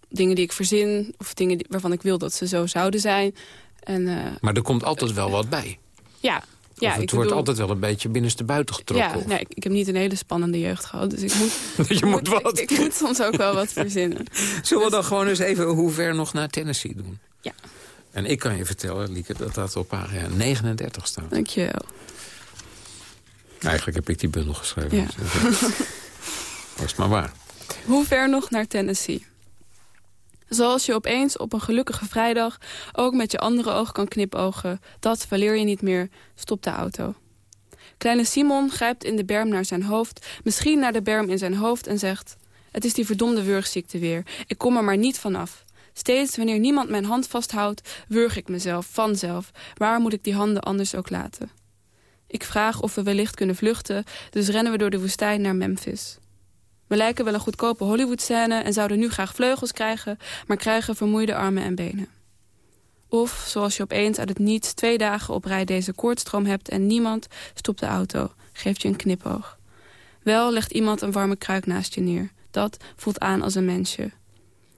Dingen die ik verzin, of dingen die- waarvan ik wil dat ze zo zouden zijn. En eh, Maar er komt altijd wel wat bij. ja, ja of het wordt bedoel, altijd wel een beetje binnenste buiten getrokken. Ja, nee, ik, ik heb niet een hele spannende jeugd gehad, dus ik moet, je moet wat. Ik, ik moet soms ook wel wat verzinnen. Zullen we dan gewoon eens even hoe ver nog naar Tennessee doen? Ja. En ik kan je vertellen, Lieke, dat dat op pagina 39 staat. Dankjewel. Eigenlijk heb ik die bundel geschreven. Ja. Dus, Was het maar waar. Hoe ver nog naar Tennessee? Zoals je opeens op een gelukkige vrijdag ook met je andere oog kan knipogen. Dat verleer je niet meer, stopt de auto. Kleine Simon grijpt in de berm naar zijn hoofd, misschien naar de berm in zijn hoofd en zegt... Het is die verdomde wurgziekte weer, ik kom er maar niet vanaf. Steeds wanneer niemand mijn hand vasthoudt, wurg ik mezelf, vanzelf. Waar moet ik die handen anders ook laten? Ik vraag of we wellicht kunnen vluchten, dus rennen we door de woestijn naar Memphis. We lijken wel een goedkope Hollywood-scène en zouden nu graag vleugels krijgen... maar krijgen vermoeide armen en benen. Of, zoals je opeens uit het niets twee dagen op rij deze koortstroom hebt... en niemand stopt de auto, geeft je een knipoog. Wel legt iemand een warme kruik naast je neer. Dat voelt aan als een mensje.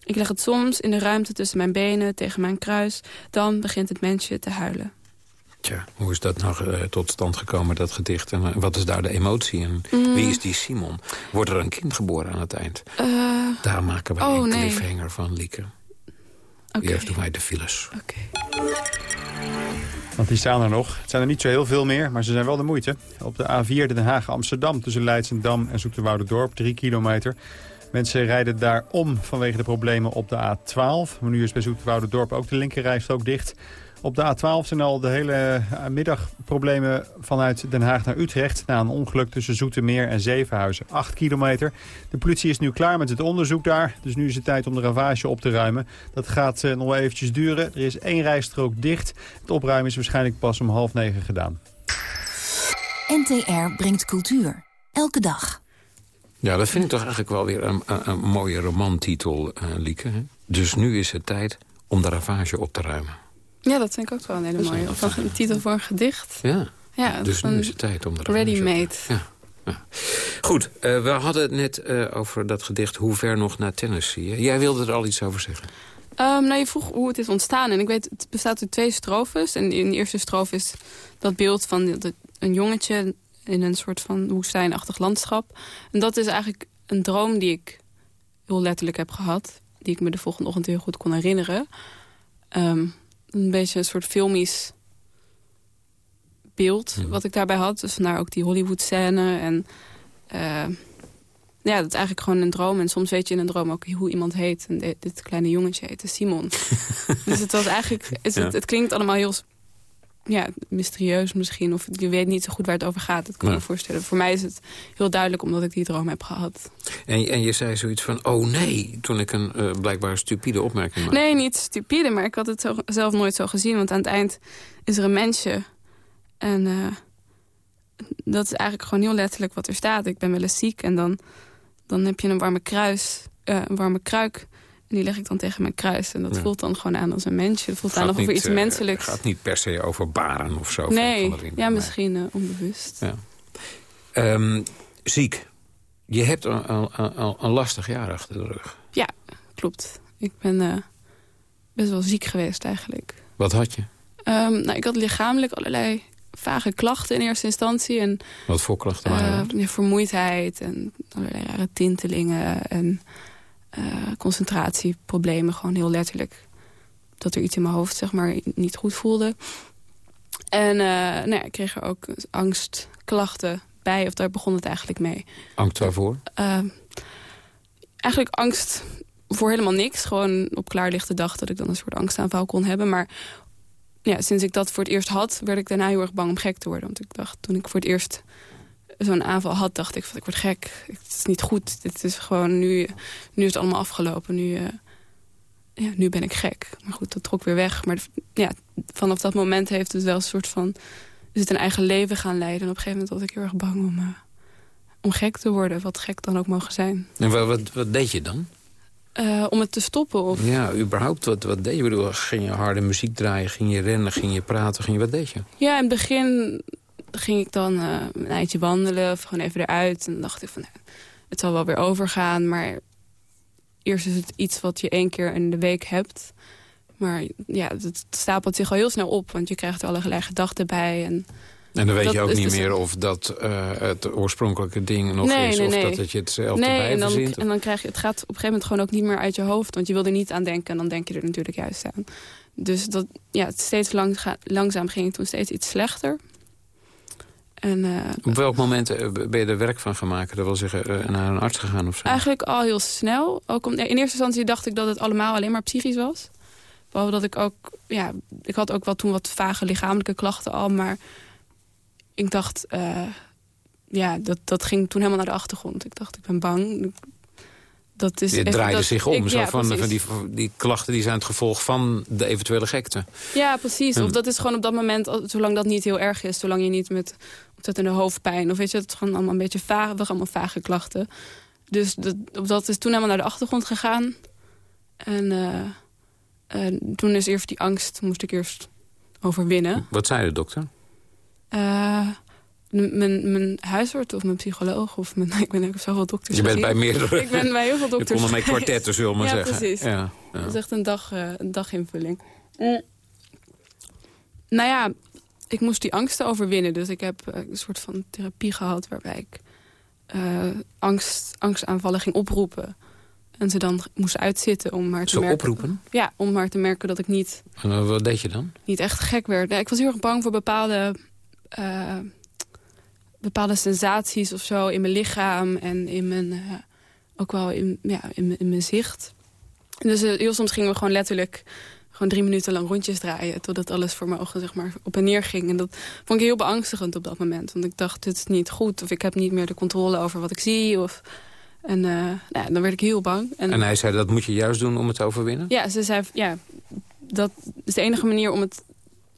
Ik leg het soms in de ruimte tussen mijn benen, tegen mijn kruis. Dan begint het mensje te huilen. Tja, hoe is dat nou tot stand gekomen, dat gedicht? En eh, wat is daar de emotie? En Mm. wie is die Simon? Wordt er een kind geboren aan het eind? Eh, Daar maken wij Oh, een nee. cliffhanger van, Lieke. Oké. Eerst doen wij de files. Oké. Want die staan er nog. Het zijn er niet zo heel veel meer, maar ze zijn wel de moeite. Op de A4 Den Haag-Amsterdam tussen Leidsendam en Zoeterwoude-dorp, 3 kilometer. Mensen rijden daar om vanwege de problemen op de A12. Maar nu is bij Zoeterwoude-dorp ook de linkerrijstrook dicht. Op de A12 zijn al de hele eh, middag problemen vanuit Den Haag naar Utrecht... na een ongeluk tussen Zoetermeer en Zevenhuizen. 8 kilometer. De politie is nu klaar met het onderzoek daar. Dus nu is het tijd om de ravage op te ruimen. Dat gaat eh, nog eventjes duren. Er is één rijstrook dicht. Het opruimen is waarschijnlijk pas om half negen gedaan. NTR brengt cultuur. Elke dag. Ja, dat vind ik toch eigenlijk wel weer een, een, een mooie romantitel, eh Lieke. hè? Dus nu is het tijd om de ravage op te ruimen. Ja, dat vind ik ook wel een hele Dat mooie. Of een titel voor een gedicht. Ja, Ja, dus nu is het tijd om de ravage op te ready-made. Ja. Goed, uh, we hadden het net uh, over dat gedicht Hoe ver nog naar Tennessee. Jij wilde er al iets over zeggen. Um, nou, je vroeg hoe het is ontstaan. En ik weet, het bestaat uit twee strofes. En in de eerste strofe is dat beeld van een jongetje... in een soort van woestijnachtig landschap. En dat is eigenlijk een droom die ik heel letterlijk heb gehad. Die ik me de volgende ochtend heel goed kon herinneren. Um, een beetje een soort filmisch beeld mhm. wat ik daarbij had. Dus vandaar ook die Hollywood-scène. En uh, ja, dat is eigenlijk gewoon een droom. En soms weet je in een droom ook hoe iemand heet. En dit, kleine jongetje heette Simon. dus het was eigenlijk... Het, het, klinkt allemaal heel ja, mysterieus misschien. Of je weet niet zo goed waar het over gaat. Dat kan ik me voorstellen. Voor mij is het heel duidelijk omdat ik die droom heb gehad. En, en je zei zoiets van, oh nee, toen ik een uh, blijkbaar stupide opmerking maakte. Nee, niet stupide, maar ik had het zo, zelf nooit zo gezien. Want aan het eind is er een mensje. En uh, dat is eigenlijk gewoon heel letterlijk wat er staat. Ik ben wel eens ziek en dan, dan heb je een warme kruis, uh, een warme kruik en die leg ik dan tegen mijn kruis. En dat voelt dan gewoon aan als een mensje. Het voelt aan alsof er iets uh, menselijks... Het gaat niet per se over baren of zo. Nee, van, ja, misschien uh, onbewust. Ja. Um, ziek. Je hebt een, een, een, lastig jaar achter de rug. Ja, klopt. Ik ben uh, best wel ziek geweest eigenlijk. Wat had je? Um, nou, ik had lichamelijk allerlei vage klachten in eerste instantie. En, Wat voor klachten waren dat? vermoeidheid en allerlei rare tintelingen en uh, concentratieproblemen. Gewoon heel letterlijk dat er iets in mijn hoofd zeg maar, niet goed voelde. En uh, nou ja, ik kreeg er ook angstklachten bij. Of daar begon het eigenlijk mee. Angst waarvoor? Uh, eigenlijk angst voor helemaal niks. Gewoon op klaarlichte dag dat ik dan een soort angstaanval kon hebben. Maar ja, sinds ik dat voor het eerst had, werd ik daarna heel erg bang om gek te worden. Want ik dacht, toen ik voor het eerst zo'n aanval had, dacht ik van ik word gek. Het is niet goed. Dit is gewoon nu, nu is het allemaal afgelopen. Nu, uh, ja, nu ben ik gek. Maar goed, dat trok weer weg. Maar ja, vanaf dat moment heeft het wel een soort van... Is het een eigen leven gaan leiden. En op een gegeven moment was ik heel erg bang om, uh, om gek te worden. Wat gek dan ook mogen zijn. En wat, wat, wat deed je dan? Uh, om het te stoppen? Of... Ja, überhaupt, wat, wat deed je? Bedoel, ging je harde muziek draaien, ging je rennen, ging je praten, ging je, wat deed je? Ja, in het begin ging ik dan uh, een eindje wandelen of gewoon even eruit. En dan dacht ik van, nou, het zal wel weer overgaan. Maar eerst is het iets wat je één keer in de week hebt. Maar ja, het stapelt zich al heel snel op. Want je krijgt er allerlei gedachten bij. En, en dan weet je ook niet dus meer of dat uh, het oorspronkelijke ding nog nee, is... Nee, of nee. dat het je hetzelfde nee, bij en dan, verzint. En dan krijg je, het gaat op een gegeven moment gewoon ook niet meer uit je hoofd. Want je wil er niet aan denken en dan denk je er natuurlijk juist aan. Dus dat, ja, steeds langzaam ging het toen steeds iets slechter. En, uh, Op welk moment eh, ben je er werk van gemaakt? Dat wil zeggen, uh, naar een arts gegaan of zo? Eigenlijk al heel snel. Ook om, in eerste instantie dacht ik dat het allemaal alleen maar psychisch was. Behalve dat ik ook... Ja, ik had ook wel toen wat vage lichamelijke klachten al. Maar ik dacht... Uh, ja, dat, dat ging toen helemaal naar de achtergrond. Ik dacht, ik ben bang dat is het draaide dat, zich om. Ik, zo ja, van, van die, die klachten die zijn het gevolg van de eventuele gekte. Ja, precies. Of dat is gewoon op dat moment, zolang dat niet heel erg is... zolang je niet met ontzettende hoofdpijn... of weet je, het is gewoon allemaal een beetje vage, allemaal vage klachten. Dus dat, dat is toen helemaal naar de achtergrond gegaan. En uh, uh, toen is eerst die angst, moest ik eerst overwinnen. Wat zei de dokter? Uh, mijn, mijn huisarts of mijn psycholoog of mijn, ik ben ook zoveel dokters. Je bent bij meerdere. Ik ben bij heel veel dokters. Je kon met kwartetten, zullen we maar ja, zeggen. Precies. Ja, precies. Dat is echt een, dag, uh, een daginvulling. Mm. Nou ja, ik moest die angsten overwinnen. Dus ik heb uh, een soort van therapie gehad waarbij ik uh, angst, angstaanvallen ging oproepen. En ze dan moesten uitzitten om maar te Zo merken... oproepen? Ja, om maar te merken dat ik niet... En wat deed je dan? Niet echt gek werd. Nee, ik was heel erg bang voor bepaalde bepaalde sensaties of zo in mijn lichaam en in mijn, uh, ook wel in, ja, in, in mijn zicht. Dus uh, heel soms gingen we gewoon letterlijk gewoon drie minuten lang rondjes draaien... totdat alles voor mijn ogen zeg maar, op en neer ging. En dat vond ik heel beangstigend op dat moment. Want ik dacht, dit is niet goed. Of ik heb niet meer de controle over wat ik zie. Of, en uh, nou, dan werd ik heel bang. En, en hij zei, dat moet je juist doen om het te overwinnen? Ja, ze zei, ja, dat is de enige manier om, het,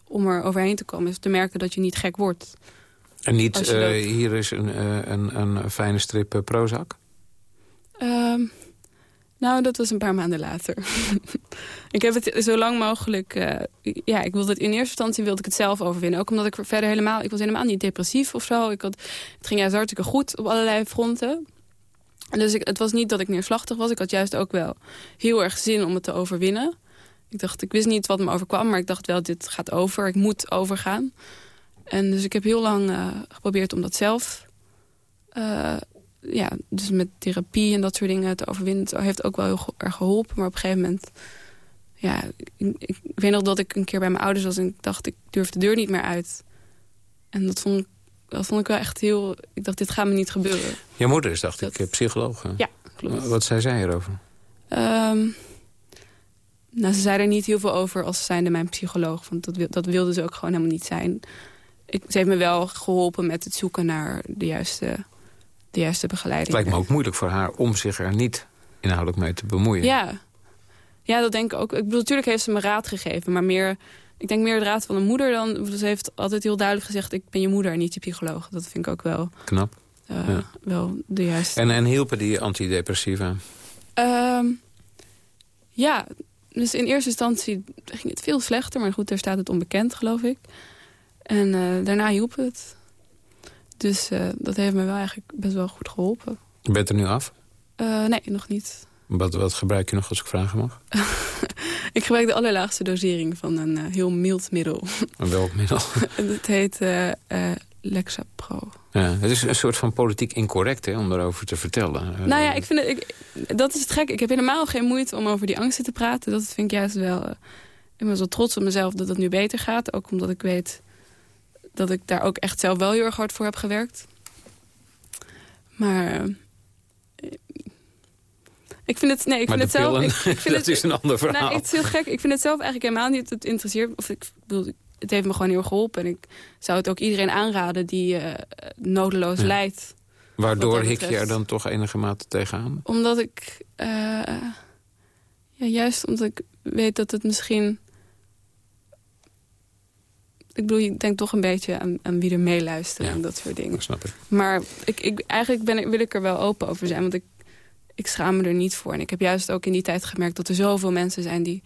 om er overheen te komen. Is te merken dat je niet gek wordt. En niet, uh, hier is een, uh, een, een fijne strip uh, Prozac? Um, Nou, dat was een paar maanden later. ik heb het zo lang mogelijk... Uh, ja, ik wilde het in eerste instantie wilde ik het zelf overwinnen. Ook omdat ik verder helemaal... Ik was helemaal niet depressief of zo. Ik had, het ging juist hartstikke goed op allerlei fronten. Dus ik, het was niet dat ik neerslachtig was. Ik had juist ook wel heel erg zin om het te overwinnen. Ik dacht, ik wist niet wat me overkwam, maar ik dacht wel, dit gaat over. Ik moet overgaan. En dus ik heb heel lang uh, geprobeerd om dat zelf... Uh, ja, dus met therapie en dat soort dingen te overwinnen. Het heeft ook wel heel erg geholpen. Maar op een gegeven moment... Ja, ik, ik, weet nog dat ik een keer bij mijn ouders was... en ik dacht, ik durf de deur niet meer uit. En dat vond ik, dat vond ik wel echt heel... Ik dacht, dit gaat me niet gebeuren. Je moeder is, dacht ik, psycholoog. Ja, klopt. Wat zei zij erover? Um, nou, ze zei er niet heel veel over als zijnde mijn psycholoog. Want dat, dat wilde ze ook gewoon helemaal niet zijn. Ik, ze heeft me wel geholpen met het zoeken naar de juiste de juiste begeleiding. Het lijkt me ook moeilijk voor haar om zich er niet inhoudelijk mee te bemoeien. Ja, ja dat denk ik ook. Ik bedoel, natuurlijk heeft ze me raad gegeven, maar meer... Ik denk meer de raad van een moeder dan... Ze heeft altijd heel duidelijk gezegd, ik ben je moeder, niet je psycholoog. Dat vind ik ook wel... Knap. Uh, ja. Wel de juiste... En, en hielpen die antidepressiva? Um, ja, dus in eerste instantie ging het veel slechter. Maar goed, daar staat het onbekend, geloof ik. En uh, daarna hielp het. Dus uh, dat heeft me wel eigenlijk best wel goed geholpen. Je bent er nu af? Uh, nee, nog niet. Wat, wat gebruik je nog als ik vragen mag? ik gebruik de allerlaagste dosering van een heel mild middel. En welk middel? het heet Lexapro. Ja, het is een soort van politiek incorrect hè, om daarover te vertellen. Nou ja, ik vind het, ik, dat is het gek. Ik heb helemaal geen moeite om over die angsten te praten. Dat vind ik juist wel... ik ben zo trots op mezelf dat het nu beter gaat. Ook omdat ik weet dat ik daar ook echt zelf wel heel erg hard voor heb gewerkt. Maar... Uh, ik vind het, nee, ik maar vind het zelf. Ik, ik vind dat het, is een ander verhaal. Nou, het is heel gek. Ik vind het zelf eigenlijk helemaal niet het interesseert. Of ik bedoel, het heeft me gewoon heel geholpen. En ik zou het ook iedereen aanraden die uh, nodeloos ja. lijdt. Waardoor hik je er dan toch enige mate tegenaan? Omdat ik, uh, ja, juist omdat ik weet dat het misschien ik bedoel, ik denk toch een beetje aan, aan wie er meeluistert en dat soort dingen. Dat snap ik. Maar ik, ik, eigenlijk ben, wil ik er wel open over zijn, want ik, ik schaam me er niet voor. En ik heb juist ook in die tijd gemerkt dat er zoveel mensen zijn die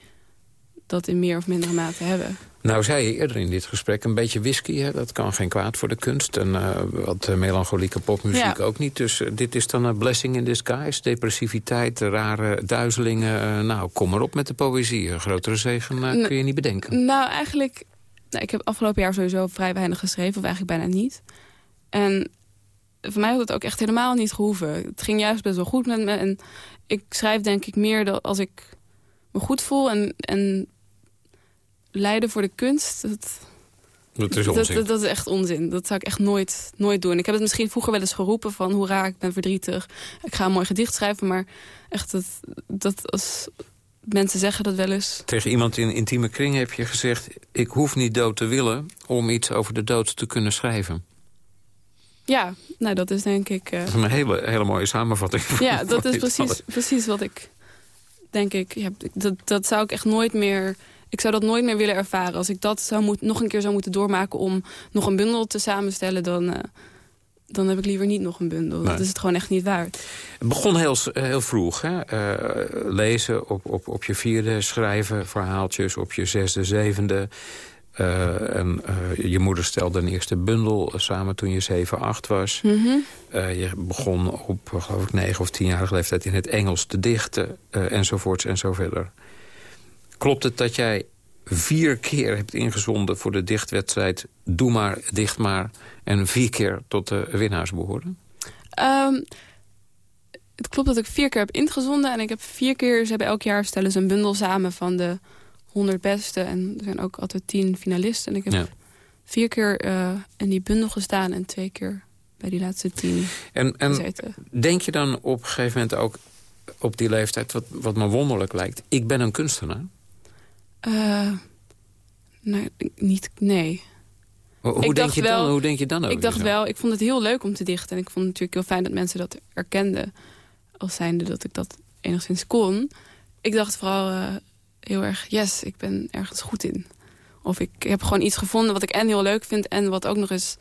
dat in meer of mindere mate hebben. Nou zei je eerder in dit gesprek, een beetje whisky, hè? dat kan geen kwaad voor de kunst. En uh, wat uh, melancholieke popmuziek ja. ook niet. Dus uh, dit is dan een blessing in disguise. Depressiviteit, rare duizelingen. nou, kom maar op met de poëzie. Een grotere zegen kun je niet bedenken. Nou, eigenlijk nou, ik heb afgelopen jaar sowieso vrij weinig geschreven, of eigenlijk bijna niet. En voor mij had het ook echt helemaal niet gehoeven. Het ging juist best wel goed met me. En ik schrijf denk ik meer dat als ik me goed voel en, en lijden voor de kunst... Dat, dat is onzin. Dat, dat, is echt onzin. Dat zou ik echt nooit, nooit doen. Ik heb het misschien vroeger wel eens geroepen van... hoe raar, ik ben verdrietig. Ik ga een mooi gedicht schrijven. Maar echt, dat, dat als mensen zeggen dat wel eens. Tegen iemand in intieme kring heb je gezegd... ik hoef niet dood te willen om iets over de dood te kunnen schrijven. Ja, nou dat is denk ik... Uh... Dat is een hele, hele mooie samenvatting. Ja, dat is precies, precies wat ik denk ik... Ja, dat, dat zou ik echt nooit meer... Ik zou dat nooit meer willen ervaren. Als ik dat zou moet, nog een keer zou moeten doormaken om nog een bundel te samenstellen... dan, uh, dan heb ik liever niet nog een bundel. Nee. Dat is het gewoon echt niet waard. Het begon heel, heel vroeg. Hè? Uh, lezen op, op, op je vierde, schrijven verhaaltjes op je zesde, zevende. Uh, en, uh, je moeder stelde een eerste bundel samen toen je 7, 8 was. Mm -hmm. je begon op, geloof ik, 9 of 10-jarige leeftijd in het Engels te dichten. enzovoorts en zo verder. Klopt het dat jij vier keer hebt ingezonden voor de dichtwedstrijd... Doe maar, dicht maar... en vier keer tot de winnaars behoorden? Um, het klopt dat ik vier keer heb ingezonden. En ik heb vier keer, ze hebben elk jaar stellen ze een bundel samen van de 100 beste. En er zijn ook altijd tien finalisten. En ik heb ja. vier keer uh, in die bundel gestaan en twee keer bij die laatste tien en, en denk je dan op een gegeven moment ook op die leeftijd... wat, wat me wonderlijk lijkt, ik ben een kunstenaar? Uh, nee, niet, nee. Hoe, denk, je wel, dan, hoe denk je dan over Ik dacht jezelf? wel, ik vond het heel leuk om te dichten. En ik vond het natuurlijk heel fijn dat mensen dat erkenden. Als zijnde dat ik dat enigszins kon. Ik dacht vooral uh, heel erg, yes, ik ben ergens goed in. Of ik heb gewoon iets gevonden wat ik en heel leuk vind... en wat ook nog eens,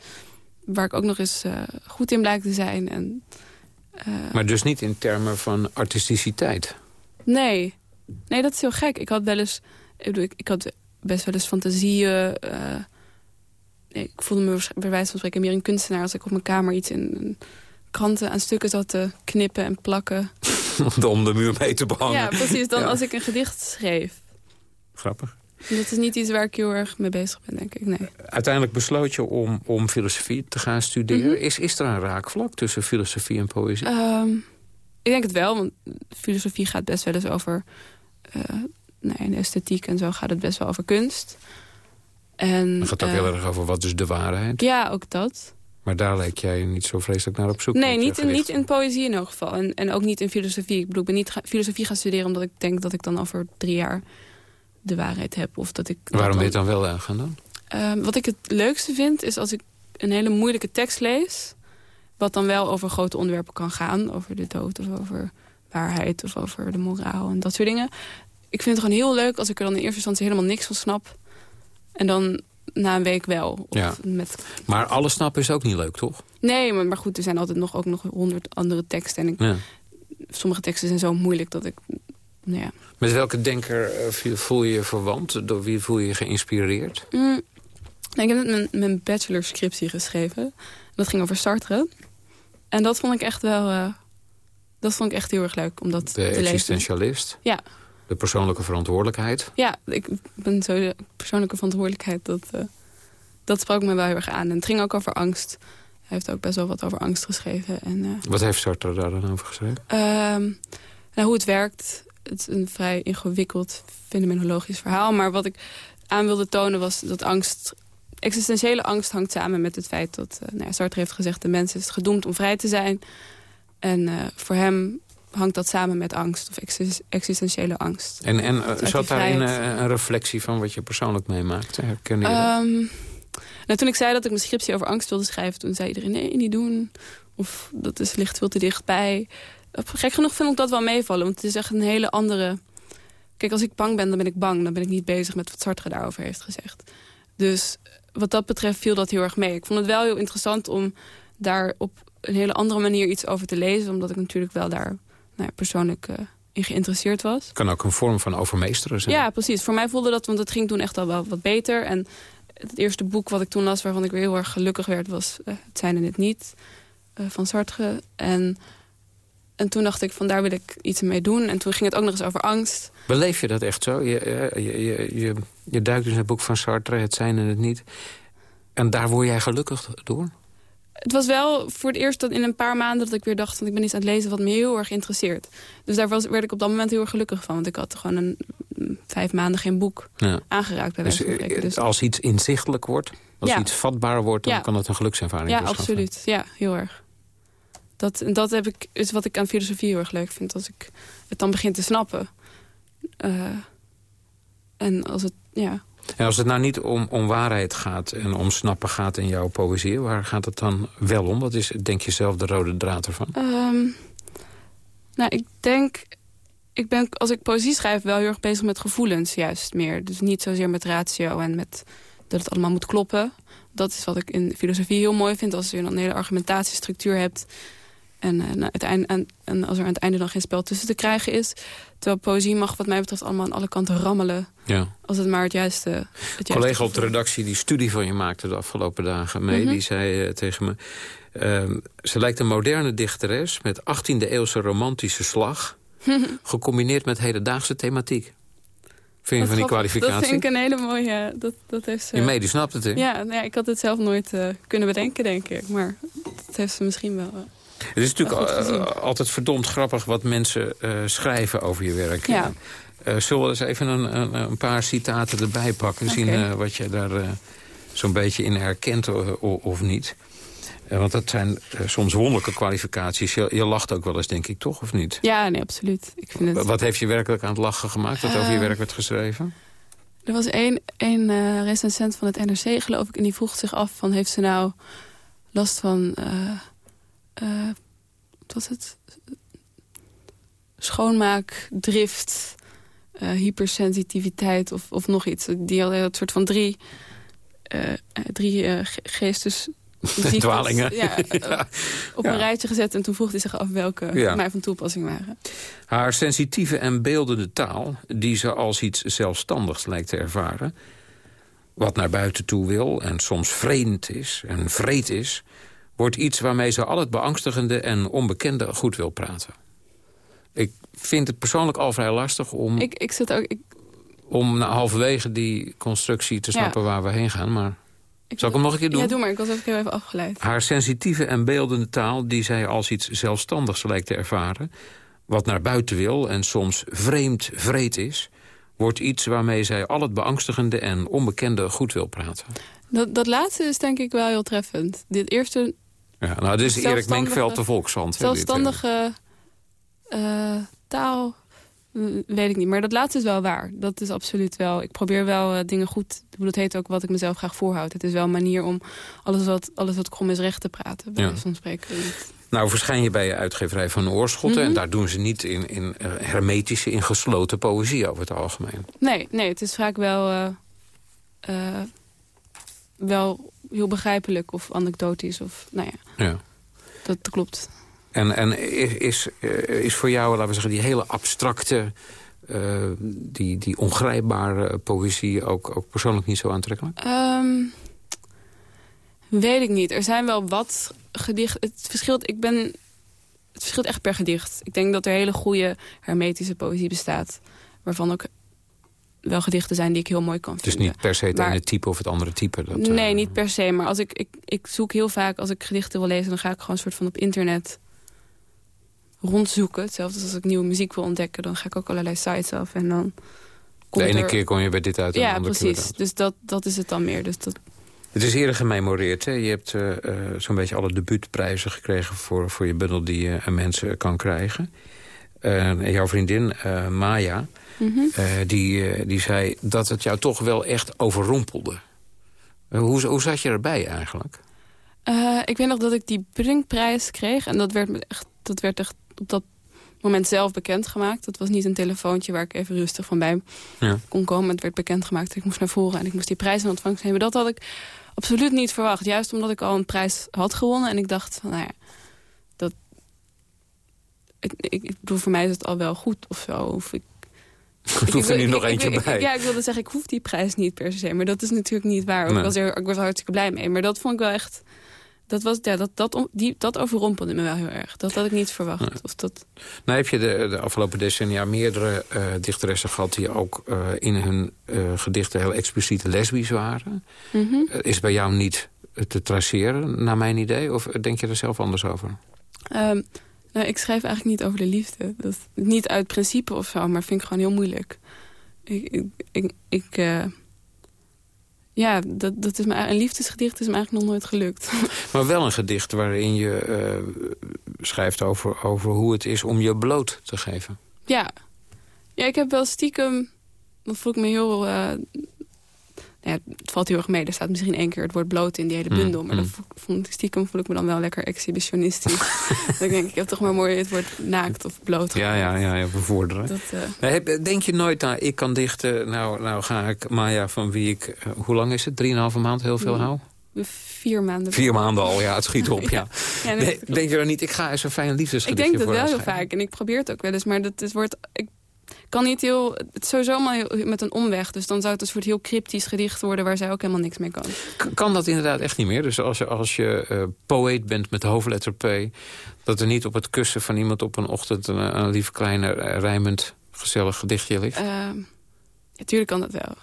waar ik ook nog eens uh, goed in blijkt te zijn. En, uh, maar dus niet in termen van artisticiteit? Nee. Nee, dat is heel gek. Ik had wel eens... Ik, bedoel, ik, ik had best wel eens fantasieën. eh, nee, ik voelde me bij wijze van spreken meer een kunstenaar... als ik op mijn kamer iets in, in kranten aan stukken zat te knippen en plakken. Om de muur mee te behangen. Ja, precies. Dan Ja. als ik een gedicht schreef. Grappig. Dat is niet iets waar ik heel erg mee bezig ben, denk ik. Nee. Uiteindelijk besloot je om, om filosofie te gaan studeren. Mhm. is, is er een raakvlak tussen filosofie en poëzie? Ehm, ik denk het wel, want filosofie gaat best wel eens over... eh nee, in esthetiek en zo gaat het best wel over kunst. En, het gaat ook eh, heel erg over wat is de waarheid. Ja, ook dat. Maar daar leek jij niet zo vreselijk naar op zoek. Nee, niet in, niet in poëzie in elk geval. En, en ook niet in filosofie. Ik bedoel, ik ben niet ga- filosofie gaan studeren... omdat ik denk dat ik dan over drie jaar de waarheid heb. Of dat ik Waarom ben dan- je het dan wel aan gaan doen? Ehm, wat ik het leukste vind, is als ik een hele moeilijke tekst lees... wat dan wel over grote onderwerpen kan gaan. Over de dood of over waarheid of over de moraal en dat soort dingen. Ik vind het gewoon heel leuk als ik er dan in eerste instantie helemaal niks van snap. En dan na een week wel. Ja. met... Maar alles snappen is ook niet leuk, toch? Nee, maar, maar goed, er zijn altijd nog, ook nog honderd andere teksten. En ik, Ja. sommige teksten zijn zo moeilijk dat ik... Nou ja. Met welke denker eh, voel je je verwant? Door wie voel je je geïnspireerd? Mm, ik heb net mijn, mijn bachelorscriptie geschreven. Dat ging over Sartre. En dat vond ik echt wel... eh, dat vond ik echt heel erg leuk om dat De te lezen. existentialist? Ja. De persoonlijke verantwoordelijkheid? Ja, ik ben zo de persoonlijke verantwoordelijkheid. Dat, eh, dat sprak me wel heel erg aan. En het ging ook over angst. Hij heeft ook best wel wat over angst geschreven. En, eh, Wat heeft Sartre daar dan over geschreven? Ehm, nou, hoe het werkt, het is een vrij ingewikkeld fenomenologisch verhaal. Maar wat ik aan wilde tonen was dat angst... Existentiële angst hangt samen met het feit dat... eh, nou ja, Sartre heeft gezegd, de mens is gedoemd om vrij te zijn. En voor hem hangt dat samen met angst, of exis- existentiële angst. En, en zat daarin eh, een reflectie van wat je persoonlijk meemaakt? Herken je dat? Ehm, nou, toen ik zei dat ik mijn scriptie over angst wilde schrijven... toen zei iedereen, nee, niet doen. Of dat is, ligt veel te dichtbij. Gek genoeg vind ik dat wel meevallen. Want het is echt een hele andere... Kijk, als ik bang ben, dan ben ik bang. Dan ben ik niet bezig met wat Sartre daarover heeft gezegd. Dus wat dat betreft viel dat heel erg mee. Ik vond het wel heel interessant om daar op een hele andere manier iets over te lezen. Omdat ik natuurlijk wel daar nou ja, persoonlijk eh, in geïnteresseerd was. Het kan ook een vorm van overmeesteren zijn. Ja, precies. Voor mij voelde dat, want het ging toen echt al wel wat beter. En het eerste boek wat ik toen las, waarvan ik weer heel erg gelukkig werd... was eh, Het zijn en het niet, eh, van Sartre. En, en toen dacht ik, van daar wil ik iets mee doen. En toen ging het ook nog eens over angst. Beleef je dat echt zo? Je, je, je, je, je duikt dus in het boek van Sartre, het zijn en het niet. En daar word jij gelukkig door? Het was wel voor het eerst dat in een paar maanden dat ik weer dacht... van ik ben iets aan het lezen wat me heel erg interesseert. Dus daar was, werd ik op dat moment heel erg gelukkig van. Want ik had gewoon een, mm, vijf maanden geen boek Ja. aangeraakt bij Dus, eh. Dus, als iets inzichtelijk wordt, als Ja. iets vatbaar wordt... dan Ja. kan dat een gelukservaring Ja, verschaffen. absoluut. Ja, heel erg. Dat, dat heb ik, is wat ik aan filosofie heel erg leuk vind. Als ik het dan begin te snappen. Eh, en als het, ja... En als het nou niet om, om waarheid gaat en om snappen gaat in jouw poëzie... waar gaat het dan wel om? Wat is, denk je zelf, de rode draad ervan? Ehm, nou, ik denk... Ik ben, als ik poëzie schrijf, wel heel erg bezig met gevoelens juist meer. Dus niet zozeer met ratio en met dat het allemaal moet kloppen. Dat is wat ik in filosofie heel mooi vind. Als je een hele argumentatiestructuur hebt... En, eh, nou, en, en als er aan het einde dan geen spel tussen te krijgen is. Terwijl poëzie mag wat mij betreft allemaal aan alle kanten rammelen. Ja. Als het maar het juiste... Het juiste Een collega op de redactie die studie van je maakte de afgelopen dagen mee... Mhm. die zei eh, tegen me... ehm, ze lijkt een moderne dichteres met 18e-eeuwse romantische slag... gecombineerd met hedendaagse thematiek. Vind je van die grappig. Dat kwalificatie? vind ik een hele mooie... Dat, dat heeft ze, Je mee, die snapt het, hè? ja, nou ja, ik had het zelf nooit eh, kunnen bedenken, denk ik. Maar dat heeft ze misschien wel... Het is natuurlijk eh, altijd verdomd grappig wat mensen eh, schrijven over je werk. Ja. Eh, zullen we eens even een, een, een paar citaten erbij pakken? Zien wat je daar zo'n beetje in herkent of niet. Want dat zijn soms wonderlijke kwalificaties. Je, je lacht ook wel eens, denk ik, toch? Of niet? Ja, nee, absoluut. Ik vind het... Wat heeft je werkelijk aan het lachen gemaakt? Dat over je werk werd geschreven? Er was één, één recensent van het NRC, geloof ik... en die vroeg zich af van... heeft ze nou last van... eh, wat was het? Schoonmaak, drift, eh, hypersensitiviteit of, of nog iets. Die had een soort van drie, eh, drie ge- muziek Dwalingen. Ja, Ja. op Ja. een rijtje gezet en toen vroeg hij zich af welke Ja. mij van toepassing waren. Haar sensitieve en beeldende taal, die ze als iets zelfstandigs lijkt te ervaren... wat naar buiten toe wil en soms vreemd is en vreed is... wordt iets waarmee ze al het beangstigende en onbekende goed wil praten. Ik vind het persoonlijk al vrij lastig om, Ik, ik zit ook... Ik, om na halverwege die constructie te Ja. snappen waar we heen gaan. Maar ik, zal ik hem nog een keer doen? Ja, doe maar. Ik was even, even afgeleid. Haar sensitieve en beeldende taal die zij als iets zelfstandigs lijkt te ervaren... wat naar buiten wil en soms vreemd vreed is... wordt iets waarmee zij al het beangstigende en onbekende goed wil praten. Dat, dat laatste is denk ik wel heel treffend. Dit eerste Ja, nou, dit is Erik Zelfstandige- Menkveld de Volkshand. dit, eh. zelfstandige eh, taal weet ik niet. Maar dat laatste is wel waar. Dat is absoluut wel. Ik probeer wel eh, dingen goed... Bedoel, Dat heet ook wat ik mezelf graag voorhoud. Het is wel een manier om alles wat, alles wat krom is recht te praten. Bij Ja. van spreken. Nou, verschijn je bij je uitgeverij van Oorschotten... Mhm. en daar doen ze niet in, in hermetische, in gesloten poëzie over het algemeen. Nee, nee, het is vaak wel... wel heel begrijpelijk of anekdotisch. Of, nou ja, Ja. dat klopt. En, en is, is, eh, voor jou, laten we zeggen, die hele abstracte... eh, die, die ongrijpbare poëzie ook, ook persoonlijk niet zo aantrekkelijk? Ehm, weet ik niet. Er zijn wel wat gedichten. Het verschilt, ik ben, het verschilt echt per gedicht. Ik denk dat er hele goede hermetische poëzie bestaat. Waarvan ook wel gedichten zijn die ik heel mooi kan vinden. niet per se het Maar- ene type of het andere type. Dat, eh, Nee, niet per se. Maar als ik, ik, ik zoek heel vaak, als ik gedichten wil lezen... dan ga ik gewoon een soort van op internet rondzoeken. Hetzelfde als ik nieuwe muziek wil ontdekken. Dan ga ik ook allerlei sites af en dan... De ene er- keer kom je bij dit uit en de Ja, andere keer bij precies. Dus dat, dat is het dan meer. Dus dat, Het is eerder gememoreerd. Hè? Je hebt eh, eh, zo'n beetje alle debuutprijzen gekregen... voor, voor je bundel die je mensen kan krijgen. Eh, en jouw vriendin, eh, Mhm. eh, die, eh, die zei dat het jou toch wel echt overrompelde. Eh, hoe, hoe zat je erbij eigenlijk? Ik weet nog dat ik die Brinkprijs kreeg. En dat werd, echt, dat werd echt op dat moment zelf bekendgemaakt. Dat was niet een telefoontje waar ik even rustig van bij Ja. kon komen. Het werd bekendgemaakt. Ik moest naar voren en ik moest die prijs in ontvangst nemen. Dat had ik absoluut niet verwacht. Juist omdat ik al een prijs had gewonnen. En ik dacht van, nou ja, dat... Ik, ik, ik bedoel, voor mij is het al wel goed of zo. Of ik, Er hoeft er nu ik- nog ik- eentje ik- bij. Ja, ik wilde zeggen, ik hoef die prijs niet per se. Maar dat is natuurlijk niet waar. Nee. Ik, was er, ik was er hartstikke blij mee. Maar dat vond ik wel echt... Dat, was, ja, dat, dat, die, dat overrompelde me wel heel erg. Dat had ik niet verwacht. Of dat, Nou heb je de, de afgelopen decennia meerdere eh, dichteressen gehad... die ook eh, in hun eh, gedichten heel expliciet lesbisch waren. Mhm. Is bij jou niet te traceren, naar mijn idee? Of denk je er zelf anders over? Ehm, nou, ik schrijf eigenlijk niet over de liefde. Dat, niet uit principe of zo, maar vind ik gewoon heel moeilijk. Ik, ik, ik, ik, eh, ja, dat, dat is me, een liefdesgedicht is me eigenlijk nog nooit gelukt. Maar wel een gedicht waarin je eh, schrijft over, over hoe het is om je bloot te geven. ja. ja, ik heb wel stiekem... Dan voel ik me heel... eh, nou ja, het valt heel erg mee. Er staat misschien één keer het woord bloot in die hele Mm, bundel. Maar mm. vond ik- stiekem voel ik me dan wel lekker exhibitionistisch. dan denk ik, ik heb toch maar mooi het woord naakt of bloot. Ja, ja, ja, ja bevorderen. Dat, eh, Denk je nooit, nou, ik kan dichten, nou, nou ga ik Maya van wie ik, eh, hoe lang is het? Drieënhalve maand heel veel Mm. hou? vier maanden. Vier maanden al, ja, het schiet op, ja. Ja, nee, denk je dan niet, ik ga eens een fijn Ik liefdesgedichtje denk dat wel heel vaak. En ik probeer het ook wel eens. Maar dat is, wordt, ik kan niet heel... Het is sowieso allemaal heel, met een omweg. Dus dan zou het een soort heel cryptisch gedicht worden... waar zij ook helemaal niks mee kan. K- Kan dat inderdaad echt niet meer? Dus als je, als je eh, poëet bent met de hoofdletter P... dat er niet op het kussen van iemand op een ochtend... een, een lief kleine eh, rijmend gezellig gedichtje ligt? Ehm ja, tuurlijk kan dat wel.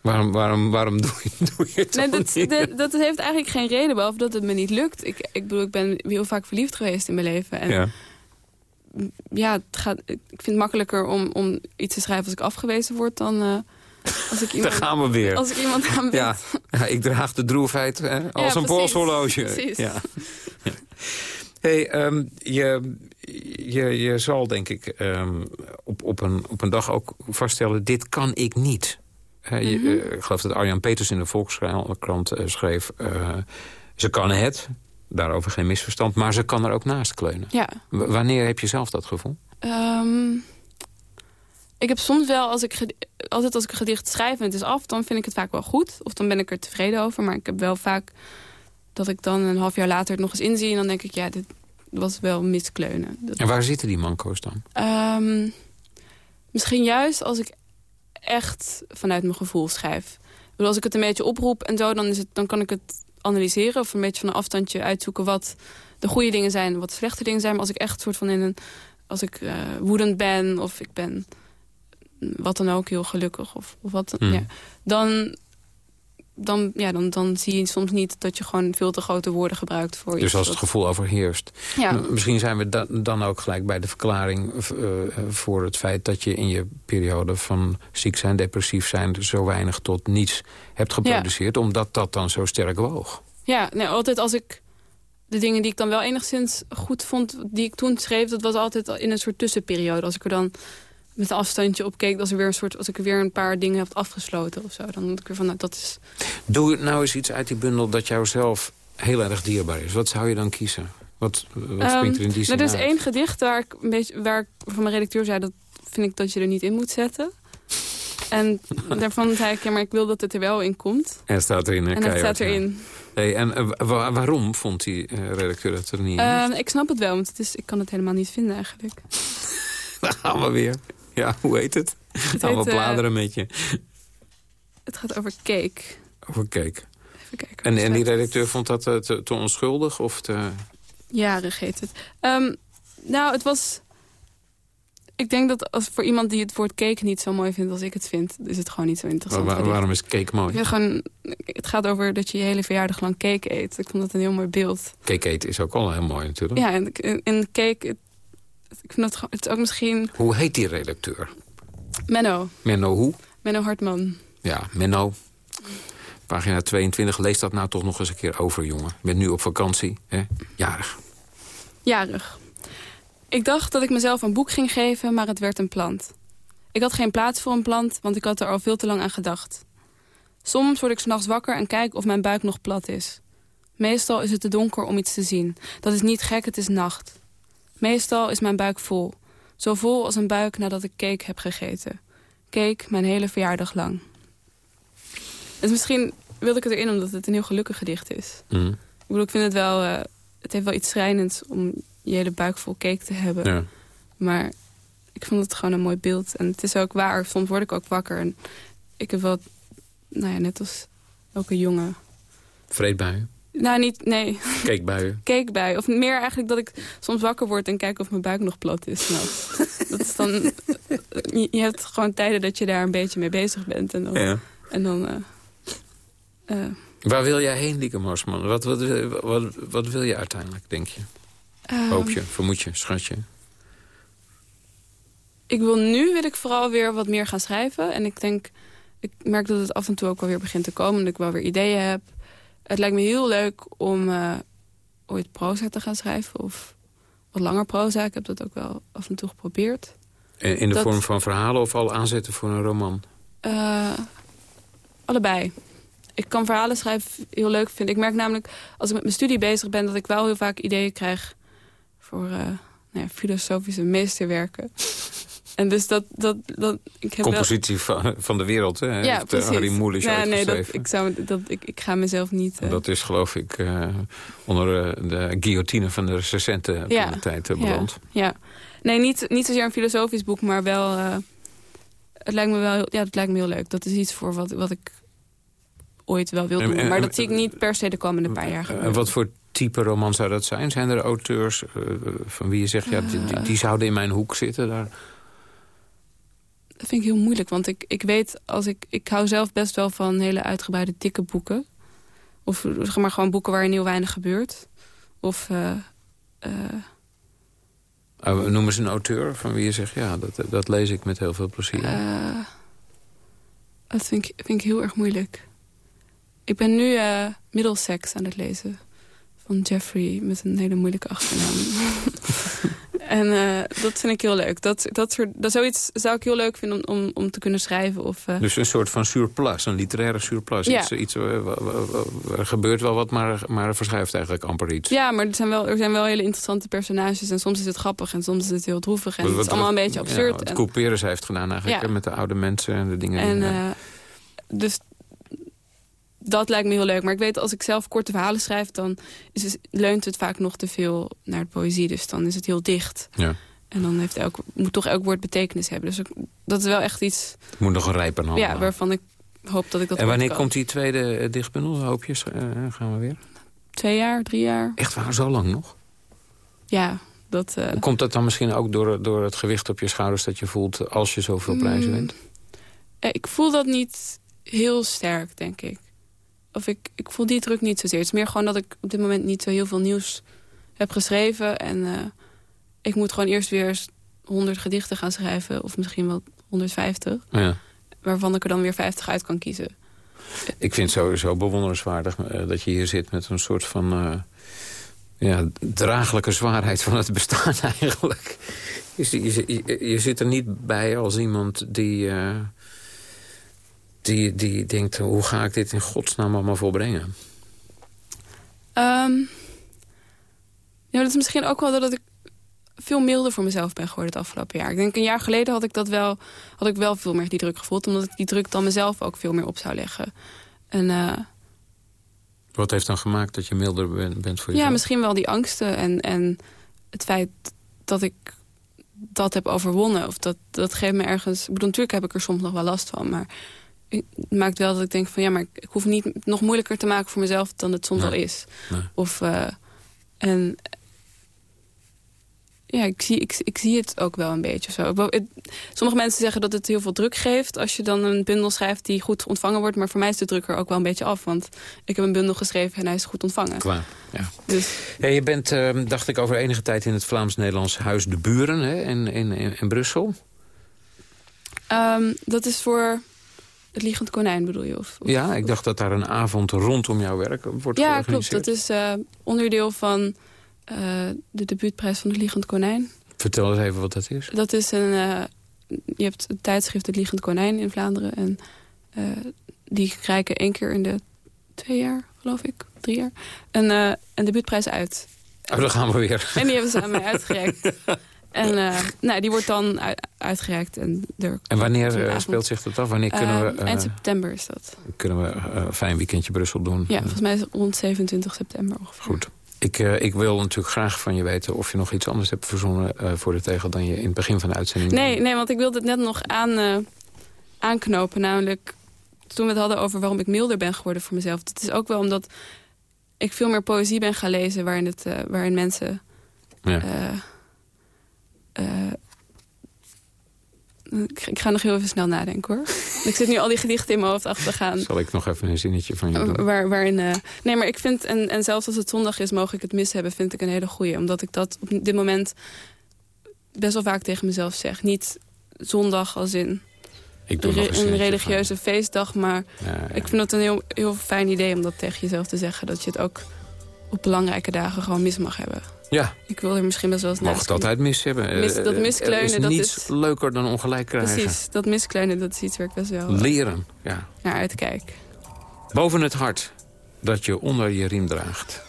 Waarom, waarom, waarom doe, je, doe je het Nee, dan dat, niet? dat, dat heeft eigenlijk geen reden, behalve dat het me niet lukt. Ik, ik bedoel, ik ben heel vaak verliefd geweest in mijn leven. En ja, Ja. het gaat, ik vind het makkelijker om, om iets te schrijven als ik afgewezen word... dan eh, als ik Daar iemand, gaan we weer. als ik iemand aan Ja, ja, ik draag de droefheid hè, als Ja, een precies. polshorloge. Precies. Ja. Ja. Hey, ehm, je, je, je zal denk ik ehm, op, op, een, op een dag ook vaststellen... dit kan ik niet. Je, Mhm. eh, ik geloof dat Arjan Peters in de Volkskrant eh, schreef... ze kan het, daarover geen misverstand... maar ze kan er ook naast kleunen. Ja. W- wanneer heb je zelf dat gevoel? Ehm, ik heb soms wel, als ik altijd als ik een gedicht schrijf en het is af... dan vind ik het vaak wel goed. Of dan ben ik er tevreden over. Maar ik heb wel vaak dat ik dan een half jaar later het nog eens inzie... en dan denk ik, ja, dit was wel miskleunen. Dat, En waar zitten die manco's dan? Ehm, misschien juist als ik echt vanuit mijn gevoel schrijf. Als ik het een beetje oproep en zo, dan, is het, dan kan ik het analyseren... of een beetje van een afstandje uitzoeken wat de goede dingen zijn... en wat de slechte dingen zijn. Maar als ik echt soort van in een... als ik eh, woedend ben of ik ben wat dan ook heel gelukkig... of, of wat, Hmm. ja, dan, dan, ja, dan, dan zie je soms niet dat je gewoon veel te grote woorden gebruikt voor Dus iets als het gevoel overheerst. Ja. Misschien zijn we da- dan ook gelijk bij de verklaring eh, voor het feit... dat je in je periode van ziek zijn, depressief zijn... zo weinig tot niets hebt geproduceerd. Omdat dat dan zo sterk woog. Ja, nee, altijd als ik de dingen die ik dan wel enigszins goed vond... die ik toen schreef, dat was altijd in een soort tussenperiode. Als ik er dan met een afstandje op keek... als, er weer een soort, als ik weer een paar dingen heb afgesloten of zo... dan moet ik weer van, nou, dat is... Doe nou eens iets uit die bundel dat jou zelf heel erg dierbaar is. Wat zou je dan kiezen? Wat, wat springt er in die Ehm, zin nou, Er is één gedicht waar ik, een beetje, waar ik van mijn redacteur zei... dat vind ik dat je er niet in moet zetten. En daarvan zei ik, ja, maar ik wil dat het er wel in komt. En het staat erin, hè, En dat keihard, staat ja. erin. Hey, en eh, wa- waarom vond die eh, redacteur dat er niet in? Ehm, ik snap het wel, want het is, ik kan het helemaal niet vinden eigenlijk. Daar gaan we weer. Ja, hoe heet het? We heet, eh, bladeren met je. Het gaat over cake. Over cake. Even kijken. En, en die redacteur vond dat eh, te, te onschuldig? Of te... Jarig heet het. Ehm, nou, het was... Ik denk dat als voor iemand die het woord cake niet zo mooi vindt als ik het vind... is het gewoon niet zo interessant. Waarom is cake mooi? Gewoon, het gaat over dat je je hele verjaardag lang cake eet. Ik vond dat een heel mooi beeld. Cake eten is ook al heel mooi natuurlijk. Ja, en, en, en cake... Ik vind dat het ook misschien... Hoe heet die redacteur? Menno. Menno hoe? Menno Hartman. Ja, Menno. Pagina 22. Lees dat nou toch nog eens een keer over, jongen. Bent nu op vakantie, hè? Jarig. Jarig. Ik dacht dat ik mezelf een boek ging geven, maar het werd een plant. Ik had geen plaats voor een plant, want ik had er al veel te lang aan gedacht. Soms word ik s'nachts wakker en kijk of mijn buik nog plat is. Meestal is het te donker om iets te zien. Dat is niet gek, het is nacht. Meestal is mijn buik vol. Zo vol als een buik nadat ik cake heb gegeten. Cake mijn hele verjaardag lang. Dus misschien wilde ik het erin omdat het een heel gelukkig gedicht is. Mhm. Ik bedoel, ik vind het wel... eh, het heeft wel iets schrijnends om je hele buik vol cake te hebben. Ja. Maar ik vond het gewoon een mooi beeld. En het is ook waar. Soms word ik ook wakker. En ik heb wel... Nou ja, net als elke jongen... Vreedbuien, Nou, niet... Nee, cake bij. Of meer eigenlijk dat ik soms wakker word en kijk of mijn buik nog plat is. Nou, dat is dan... Je, je hebt gewoon tijden dat je daar een beetje mee bezig bent. En dan... Ja. En dan eh, eh, Waar wil jij heen, Lieke Marsman? Wat, wat, wat, wat wil je uiteindelijk, denk je? ehm, Hoop je, vermoed je, schat je? ik wil nu wil ik vooral weer wat meer gaan schrijven. En ik denk, ik merk dat het af en toe ook wel weer begint te komen. Dat ik wel weer ideeën heb. Het lijkt me heel leuk om eh, ooit proza te gaan schrijven. Of wat langer proza. Ik heb dat ook wel af en toe geprobeerd. In in de Dat- vorm van verhalen of al aanzetten voor een roman? Eh, allebei. Ik kan verhalen schrijven heel leuk vinden. Ik merk namelijk, als ik met mijn studie bezig ben... dat ik wel heel vaak ideeën krijg voor eh, nou ja, filosofische meesterwerken. En dus dat... dat, dat ik heb wel- Compositie van, van de wereld, hè? Ja, heeft, eh, precies. Harry Mulisch ja, nee, dat, ik, zou, dat, ik, ik ga mezelf niet... En Dat is, geloof ik, eh, onder de guillotine van de recente Ja, tijd eh, ja, beland. Ja, nee, niet, niet zozeer een filosofisch boek, maar wel... het lijkt me wel ja, het lijkt me heel leuk. Dat is iets voor wat, wat ik ooit wel wil En- doen. en- maar dat zie ik niet per se de komende paar jaar En wat voor type roman zou dat zijn? Zijn er auteurs van wie je zegt... Ja, die- die zouden in mijn hoek zitten? Daar? Dat vind ik heel moeilijk, want ik, ik weet... als ik, ik hou zelf best wel van hele uitgebreide, dikke boeken. Of zeg maar gewoon boeken waarin heel weinig gebeurt. Of... Uh, noem eens een auteur van wie je zegt... ja, dat, dat lees ik met heel veel plezier. eh, dat vind ik, vind ik heel erg moeilijk. Ik ben nu eh Middlesex aan het lezen. Van Jeffrey, met een hele moeilijke achternaam. en eh, dat vind ik heel leuk. Dat, dat, soort, dat zoiets zou ik heel leuk vinden om, om, om te kunnen schrijven. Of, eh, Dus een soort van surplus, een literaire surplus. Ja. Iets, iets, eh, er gebeurt wel wat, maar, maar er verschuift eigenlijk amper iets. Ja, maar er zijn, wel, er zijn wel hele interessante personages. En soms is het grappig en soms is het heel droevig. En Wat- het is wat- allemaal een beetje ja, absurd. wat en, Koel Peres heeft gedaan eigenlijk Ja. met de oude mensen en de dingen. en die, dus dat lijkt me heel leuk. Maar ik weet, als ik zelf korte verhalen schrijf... dan is het, leunt het vaak nog te veel naar de poëzie. Dus dan is het heel dicht. Ja. En dan heeft elk, moet toch elk woord betekenis hebben. Dus ik- dat is wel echt iets Het moet nog een rijpen handelen. ja, waarvan ik hoop dat ik dat En wanneer komt die tweede eh, dichtbundel? Hoop je, eh, gaan we weer? Twee jaar, drie jaar? Echt waar, zo lang nog? Ja, dat... eh, Komt dat dan misschien ook door, door het gewicht op je schouders dat je voelt als je zoveel prijzen Mm. wint? ik voel dat niet heel sterk, denk ik. Of ik, ik voel die druk niet zozeer. Het is meer gewoon dat ik op dit moment niet zo heel veel nieuws heb geschreven. En eh, ik moet gewoon eerst weer eens 100 gedichten gaan schrijven. Of misschien wel 150. Ja. Waarvan ik er dan weer 50 uit kan kiezen. Ik vind het sowieso bewonderenswaardig eh, dat je hier zit met een soort van... eh, ja, draaglijke zwaarheid van het bestaan eigenlijk. Je, je, je, je zit er niet bij als iemand die, die, die denkt... hoe ga ik dit in godsnaam allemaal volbrengen? Ehm, ja, dat is misschien ook wel dat ik veel milder voor mezelf ben geworden het afgelopen jaar. Ik denk een jaar geleden had ik dat wel, had ik wel veel meer die druk gevoeld. Omdat ik die druk dan mezelf ook veel meer op zou leggen. En eh, Wat heeft dan gemaakt dat je milder ben- bent voor ja, jezelf? misschien wel die angsten en, en het feit dat ik dat heb overwonnen. Of dat, dat geeft me ergens... Ik bedoel, natuurlijk heb ik er soms nog wel last van. Maar maakt wel dat ik denk van... ja, maar ik hoef niet nog moeilijker te maken voor mezelf dan het soms Nee. al is. Nee. Of, eh, en ja, ik zie, ik, ik zie het ook wel een beetje zo. Het- sommige mensen zeggen dat het heel veel druk geeft... als je dan een bundel schrijft die goed ontvangen wordt. Maar voor mij is de druk er ook wel een beetje af. Want ik heb een bundel geschreven en hij is goed ontvangen. Klaar, ja. Dus Ja, je bent, eh, dacht ik, over enige tijd in het Vlaams-Nederlands Huis de Buren hè, in, in, in, in Brussel. Ehm, dat is voor het Liegend Konijn, bedoel je? Of, of- Ja, ik dacht dat daar een avond rondom jouw werk wordt Ja, klopt. georganiseerd. Dat is eh, onderdeel van eh, de debuutprijs van het Liegend Konijn. Vertel eens even wat dat is. Dat is een... eh, je hebt het tijdschrift Het Liegend Konijn in Vlaanderen. En die reiken één keer in de twee jaar, geloof ik, drie jaar, een, een debuutprijs uit. Oh, daar gaan we weer. En die hebben ze aan mij uitgereikt. En eh, nou, die wordt dan uit- uitgereikt. En, er En wanneer eh, speelt zich dat af? Wanneer kunnen we, Eh, eh, eind september is dat. kunnen we eh, een fijn weekendje Brussel doen? Ja, Eh, volgens mij is het rond 27 september ongeveer. Goed. Ik, eh, ik wil natuurlijk graag van je weten of je nog iets anders hebt verzonnen eh, voor de tegel dan je in het begin van de uitzending. Nee, nee, want ik wilde het net nog aan, eh, aanknopen. Namelijk, toen we het hadden over waarom ik milder ben geworden voor mezelf. Dat is ook wel omdat ik veel meer poëzie ben gaan lezen... waarin, het, eh, waarin mensen... Ja. Eh, ik, ga nog heel even snel nadenken, hoor. ik zit nu al die gedichten in mijn hoofd achter te gaan. Zal ik nog even een zinnetje van je doen? Waar, waarin, eh, nee, maar ik vind, en, en zelfs als het zondag is, mogen ik het mis hebben, vind ik een hele goeie. Omdat ik dat op dit moment best wel vaak tegen mezelf zeg. Niet zondag als in Ik doe een, nog re- een een zinnetje religieuze feestdag, maar van- Ja, ja. ik vind het een heel, heel fijn idee om dat tegen jezelf te zeggen. Dat je het ook op belangrijke dagen gewoon mis mag hebben. Ja, Ik wil er misschien best wel eens mag naast het altijd mis hebben. Eh, Mis- dat eh, miskleunen, is dat niets is- leuker dan ongelijk krijgen. Precies, dat miskleunen, dat is iets waar ik best wel eh, Leren, ja. naar uitkijk. Boven het hart dat je onder je riem draagt.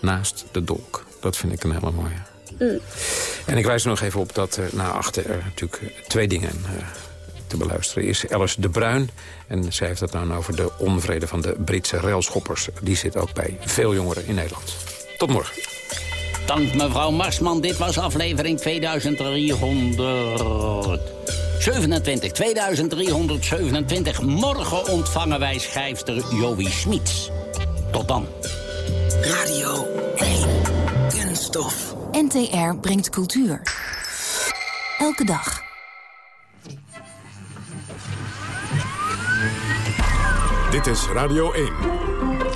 Naast de dolk. Dat vind ik een hele mooie. Mm. En ik wijs er nog even op dat er na achter er natuurlijk eh, twee dingen eh, te beluisteren is. Alice de Bruin. En zij heeft het dan over de onvrede van de Britse railschoppers. Die zit ook bij veel jongeren in Nederland. Tot morgen. Dank mevrouw Marsman. Dit was aflevering 2327. 2327. Morgen ontvangen wij schrijfster Joey Smits. Tot dan. Radio 1. Kunststof. NTR brengt cultuur. Elke dag. Dit is Radio 1.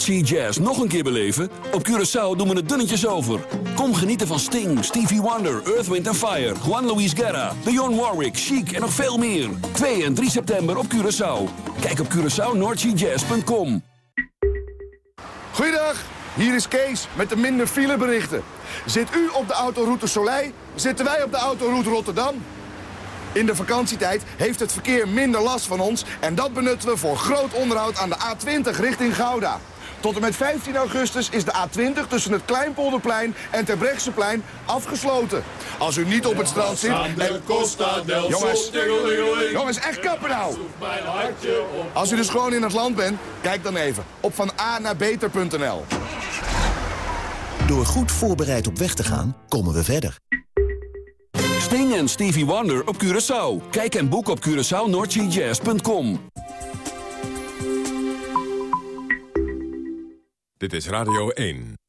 North Sea Jazz nog een keer beleven? Op Curaçao doen we het dunnetjes over. Kom genieten van Sting, Stevie Wonder, Earth, Wind Fire... Juan Luis Guerra, Dionne Warwick, Chic en nog veel meer. 2 en 3 september op Curaçao. Kijk op CuraçaoNorthSeaJazz.com. Goeiedag, hier is Kees met de minder fileberichten. Zit u op de autoroute Soleil, zitten wij op de autoroute Rotterdam. In de vakantietijd heeft het verkeer minder last van ons... en dat benutten we voor groot onderhoud aan de A20 richting Gouda. Tot en met 15 augustus is de A20 tussen het Kleinpolderplein en Terbrechtseplein afgesloten. Als u niet op het strand zit... En... Jongens, jongens, echt kappen nou! Als u dus gewoon in het land bent, kijk dan even op van A naar beter.nl. Door goed voorbereid op weg te gaan, komen we verder. Sting en Stevie Wonder op Curaçao. Kijk en boek op CuraçaoNordGJazz.com. Dit is Radio 1.